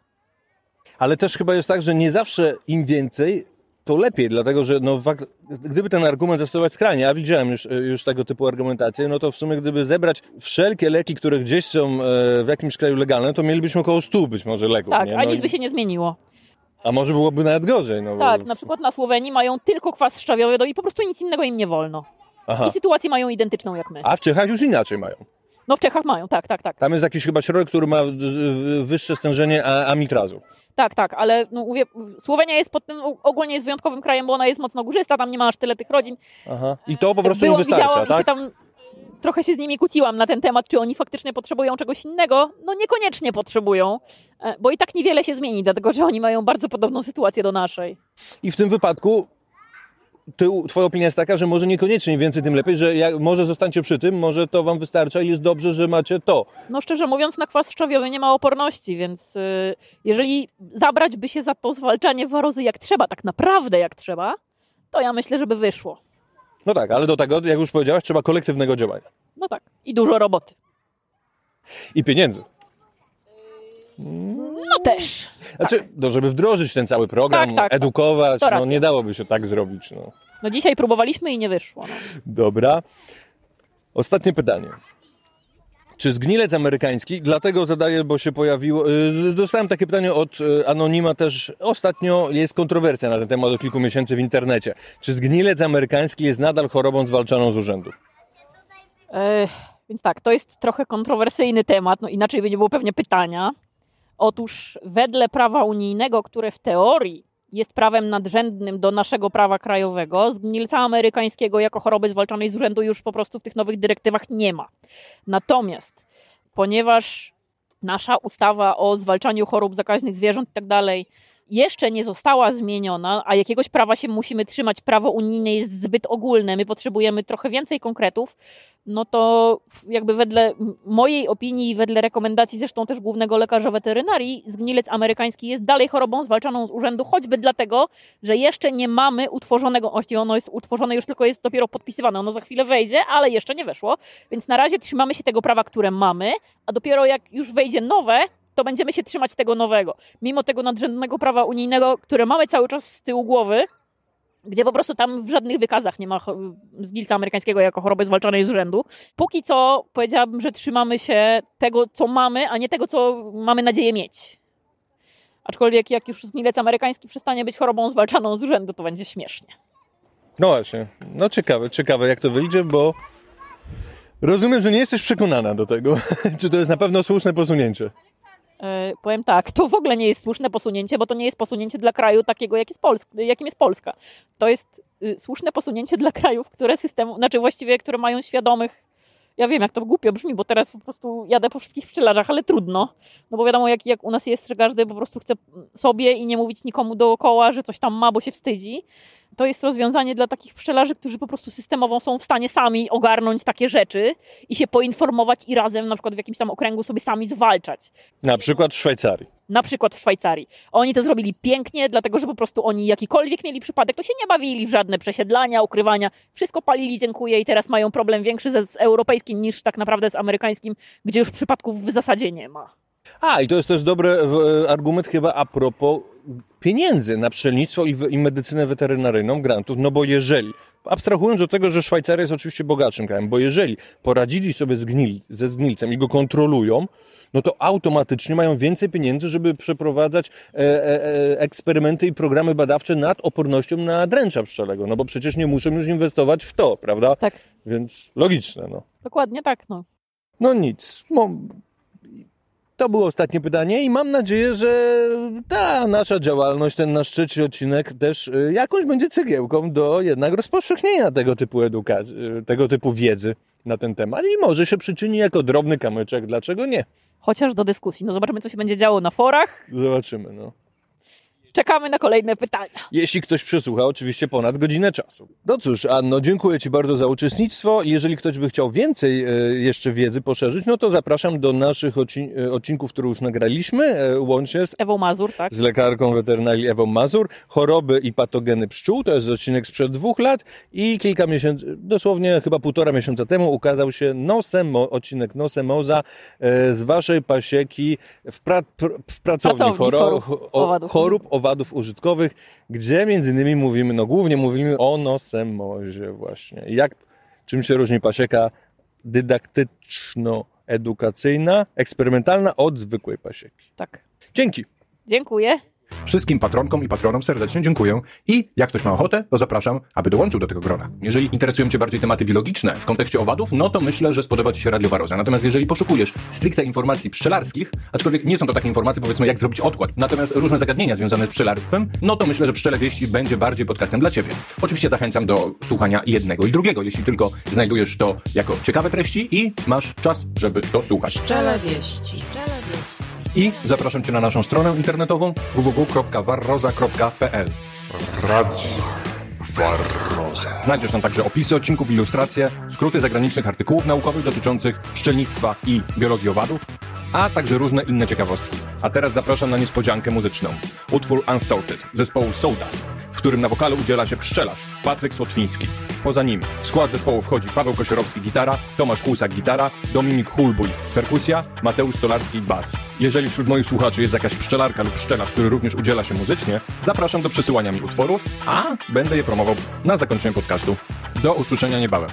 Speaker 1: Ale też chyba jest tak, że nie zawsze im więcej, to lepiej, dlatego że no, gdyby ten argument zastosować skrajnie, a widziałem już, już tego typu argumentację, no to w sumie gdyby zebrać wszelkie leki, które gdzieś są e, w jakimś kraju legalne, to mielibyśmy około 100 być może leków.
Speaker 4: Tak,
Speaker 1: nie?
Speaker 4: a
Speaker 1: No
Speaker 4: nic
Speaker 1: i-
Speaker 4: by się nie zmieniło.
Speaker 1: a może byłoby nawet gorzej. No, bo-
Speaker 4: Tak, na przykład na Słowenii mają tylko kwas szczawiowy no i po prostu nic innego im nie wolno.
Speaker 1: Aha.
Speaker 4: I sytuację mają identyczną jak my.
Speaker 1: A w Czechach już inaczej mają.
Speaker 4: No w Czechach mają, tak, tak, tak.
Speaker 1: Tam jest jakiś chyba środek, który ma wyższe stężenie amitrazu.
Speaker 4: Tak, tak, ale no, mówię, Słowenia jest pod tym, ogólnie jest wyjątkowym krajem, bo ona jest mocno górzysta, tam nie ma aż tyle tych rodzin.
Speaker 1: Aha. I to po prostu
Speaker 4: Byłam,
Speaker 1: im wystarcza, tak?
Speaker 4: tam trochę się z nimi kłóciłam na ten temat, czy oni faktycznie potrzebują czegoś innego. No niekoniecznie potrzebują, e, bo i tak niewiele się zmieni, dlatego że oni mają bardzo podobną sytuację do naszej.
Speaker 1: I w tym wypadku ty, twoja opinia jest taka, że może niekoniecznie więcej, tym lepiej, że jak, może zostańcie przy tym, może to wam wystarcza i jest dobrze, że macie to.
Speaker 4: No szczerze mówiąc, na kwas szczawiowy nie ma oporności, więc y, jeżeli zabrać by się za to zwalczanie warozy jak trzeba, tak naprawdę jak trzeba, to ja myślę, żeby wyszło.
Speaker 1: No tak, ale do tego, jak już powiedziałaś, trzeba kolektywnego działania.
Speaker 4: No tak. I dużo roboty.
Speaker 1: I pieniędzy.
Speaker 4: No też.
Speaker 1: Znaczy, no, żeby wdrożyć ten cały program,
Speaker 4: Tak, tak, tak.
Speaker 1: edukować, no nie dałoby się tak zrobić. No.
Speaker 4: No dzisiaj próbowaliśmy i nie wyszło. No.
Speaker 1: Dobra. Ostatnie pytanie. Czy zgnilec amerykański, dlatego zadaję, bo się pojawiło, yy, dostałem takie pytanie od yy, Anonima też, ostatnio jest kontrowersja na ten temat od kilku miesięcy w internecie. Czy zgnilec amerykański jest nadal chorobą zwalczaną z urzędu?
Speaker 4: E, więc tak, to jest trochę kontrowersyjny temat, no inaczej by nie było pewnie pytania. Otóż wedle prawa unijnego, które w teorii jest prawem nadrzędnym do naszego prawa krajowego, zgnilca amerykańskiego jako choroby zwalczanej z urzędu już po prostu w tych nowych dyrektywach nie ma. Natomiast ponieważ nasza ustawa o zwalczaniu chorób zakaźnych zwierząt i tak dalej jeszcze nie została zmieniona, a jakiegoś prawa się musimy trzymać, prawo unijne jest zbyt ogólne, my potrzebujemy trochę więcej konkretów, no to jakby wedle mojej opinii i wedle rekomendacji zresztą też głównego lekarza weterynarii, zgnilec amerykański jest dalej chorobą zwalczaną z urzędu, choćby dlatego, że jeszcze nie mamy utworzonego, właściwie ono jest utworzone, już tylko jest dopiero podpisywane, ono za chwilę wejdzie, ale jeszcze nie weszło, więc na razie trzymamy się tego prawa, które mamy, a dopiero jak już wejdzie nowe, to będziemy się trzymać tego nowego. Mimo tego nadrzędnego prawa unijnego, które mamy cały czas z tyłu głowy, gdzie po prostu tam w żadnych wykazach nie ma zgilca amerykańskiego jako choroby zwalczanej z urzędu. Póki co powiedziałabym, że trzymamy się tego, co mamy, a nie tego, co mamy nadzieję mieć. Aczkolwiek jak już zgnilec amerykański przestanie być chorobą zwalczaną z urzędu, to będzie śmiesznie.
Speaker 1: No właśnie, no ciekawe, ciekawe jak to wyjdzie, bo rozumiem, że nie jesteś przekonana do tego, czy to jest na pewno słuszne posunięcie.
Speaker 4: E, powiem tak, to w ogóle nie jest słuszne posunięcie, bo to nie jest posunięcie dla kraju takiego, jak jest Polsk, jakim jest Polska. To jest y, słuszne posunięcie dla krajów, które systemu, znaczy właściwie, które mają świadomych. Ja wiem, jak to głupio brzmi, bo teraz po prostu jadę po wszystkich pszczelarzach, ale trudno. No bo wiadomo, jak, jak u nas jest, że każdy po prostu chce sobie i nie mówić nikomu dookoła, że coś tam ma, bo się wstydzi. To jest rozwiązanie dla takich pszczelarzy, którzy po prostu systemowo są w stanie sami ogarnąć takie rzeczy i się poinformować i razem na przykład w jakimś tam okręgu sobie sami zwalczać
Speaker 1: Na przykład w Szwajcarii.
Speaker 4: Na przykład w Szwajcarii. Oni to zrobili pięknie, dlatego że po prostu oni jakikolwiek mieli przypadek, to się nie bawili w żadne przesiedlania, ukrywania. Wszystko palili, dziękuję i teraz mają problem większy ze, z europejskim niż tak naprawdę z amerykańskim, gdzie już przypadków w zasadzie nie ma.
Speaker 1: A, i to jest też dobry e, argument chyba a propos pieniędzy na pszczelnictwo i, i medycynę weterynaryjną, grantów, no bo jeżeli, abstrahując od tego, że Szwajcaria jest oczywiście bogatszym krajem, bo jeżeli poradzili sobie z gnil, ze zgnilcem i go kontrolują, no to automatycznie mają więcej pieniędzy, żeby przeprowadzać e, e, e, eksperymenty i programy badawcze nad opornością na dręcza pszczelego, no bo przecież nie muszą już inwestować w to, prawda?
Speaker 4: Tak,
Speaker 1: Więc logiczne, no.
Speaker 4: dokładnie tak. No.
Speaker 1: No nic. Mo- To było ostatnie pytanie i mam nadzieję, że ta nasza działalność, ten nasz trzeci odcinek też y, jakąś będzie cegiełką do jednak rozpowszechnienia tego typu edukacji, tego typu wiedzy na ten temat i może się przyczyni jako drobny kamyczek. Dlaczego nie?
Speaker 4: Chociaż do dyskusji. No zobaczymy, co się będzie działo na forach.
Speaker 1: Zobaczymy, no.
Speaker 4: Czekamy na kolejne pytania.
Speaker 1: Jeśli ktoś przesłucha, oczywiście ponad godzinę czasu. No cóż, Anno, dziękuję Ci bardzo za uczestnictwo. Jeżeli ktoś by chciał więcej e, jeszcze wiedzy poszerzyć, no to zapraszam do naszych e, odcinków, które już nagraliśmy, e, łącznie z
Speaker 4: Ewą Mazur, tak?
Speaker 1: z lekarką weterynarii Ewą Mazur, choroby i patogeny pszczół, to jest odcinek sprzed dwóch lat i kilka miesięcy, dosłownie chyba półtora miesiąca temu ukazał się nosemo, odcinek Nosemoza z waszej pasieki w, pra, pr, w pracowni
Speaker 4: Pracowni
Speaker 1: choro,
Speaker 4: chorób
Speaker 1: o,
Speaker 4: owadów
Speaker 1: chorób owadów użytkowych, gdzie między innymi mówimy, no głównie mówimy o nosemozie właśnie. Jak, czym się różni pasieka dydaktyczno-edukacyjna, eksperymentalna od zwykłej pasieki.
Speaker 4: Tak.
Speaker 1: Dzięki.
Speaker 4: Dziękuję.
Speaker 3: Wszystkim patronkom i patronom serdecznie dziękuję i jak ktoś ma ochotę, to zapraszam, aby dołączył do tego grona. Jeżeli interesują Cię bardziej tematy biologiczne w kontekście owadów, no to myślę, że spodoba Ci się Radio Waroza. Natomiast jeżeli poszukujesz stricte informacji pszczelarskich, aczkolwiek nie są to takie informacje, powiedzmy, jak zrobić odkład, natomiast różne zagadnienia związane z pszczelarstwem, no to myślę, że Pszczele Wieści będzie bardziej podcastem dla Ciebie. Oczywiście zachęcam do słuchania jednego i drugiego, jeśli tylko znajdujesz to jako ciekawe treści i masz czas, żeby to słuchać.
Speaker 2: Pszczele wieści.
Speaker 3: I zapraszam Cię na naszą stronę internetową www.warroza.pl
Speaker 5: Radio Warroza.
Speaker 1: Znajdziesz tam także opisy odcinków, ilustracje, skróty zagranicznych artykułów naukowych dotyczących pszczelnictwa i biologii owadów, a także różne inne ciekawostki. A teraz zapraszam na niespodziankę muzyczną. Utwór Unsalted zespołu Soldust, w którym na wokalu udziela się pszczelarz Patryk Słotwiński. Poza nim w skład zespołu wchodzi Paweł Kosiorowski gitara, Tomasz Kłusak gitara, Dominik Hulbuj perkusja, Mateusz Stolarski bas. Jeżeli wśród moich słuchaczy jest jakaś pszczelarka lub pszczelarz, który również udziela się muzycznie, zapraszam do przesyłania mi utworów, a będę je promował na zakończenie podcastu. Do usłyszenia niebawem.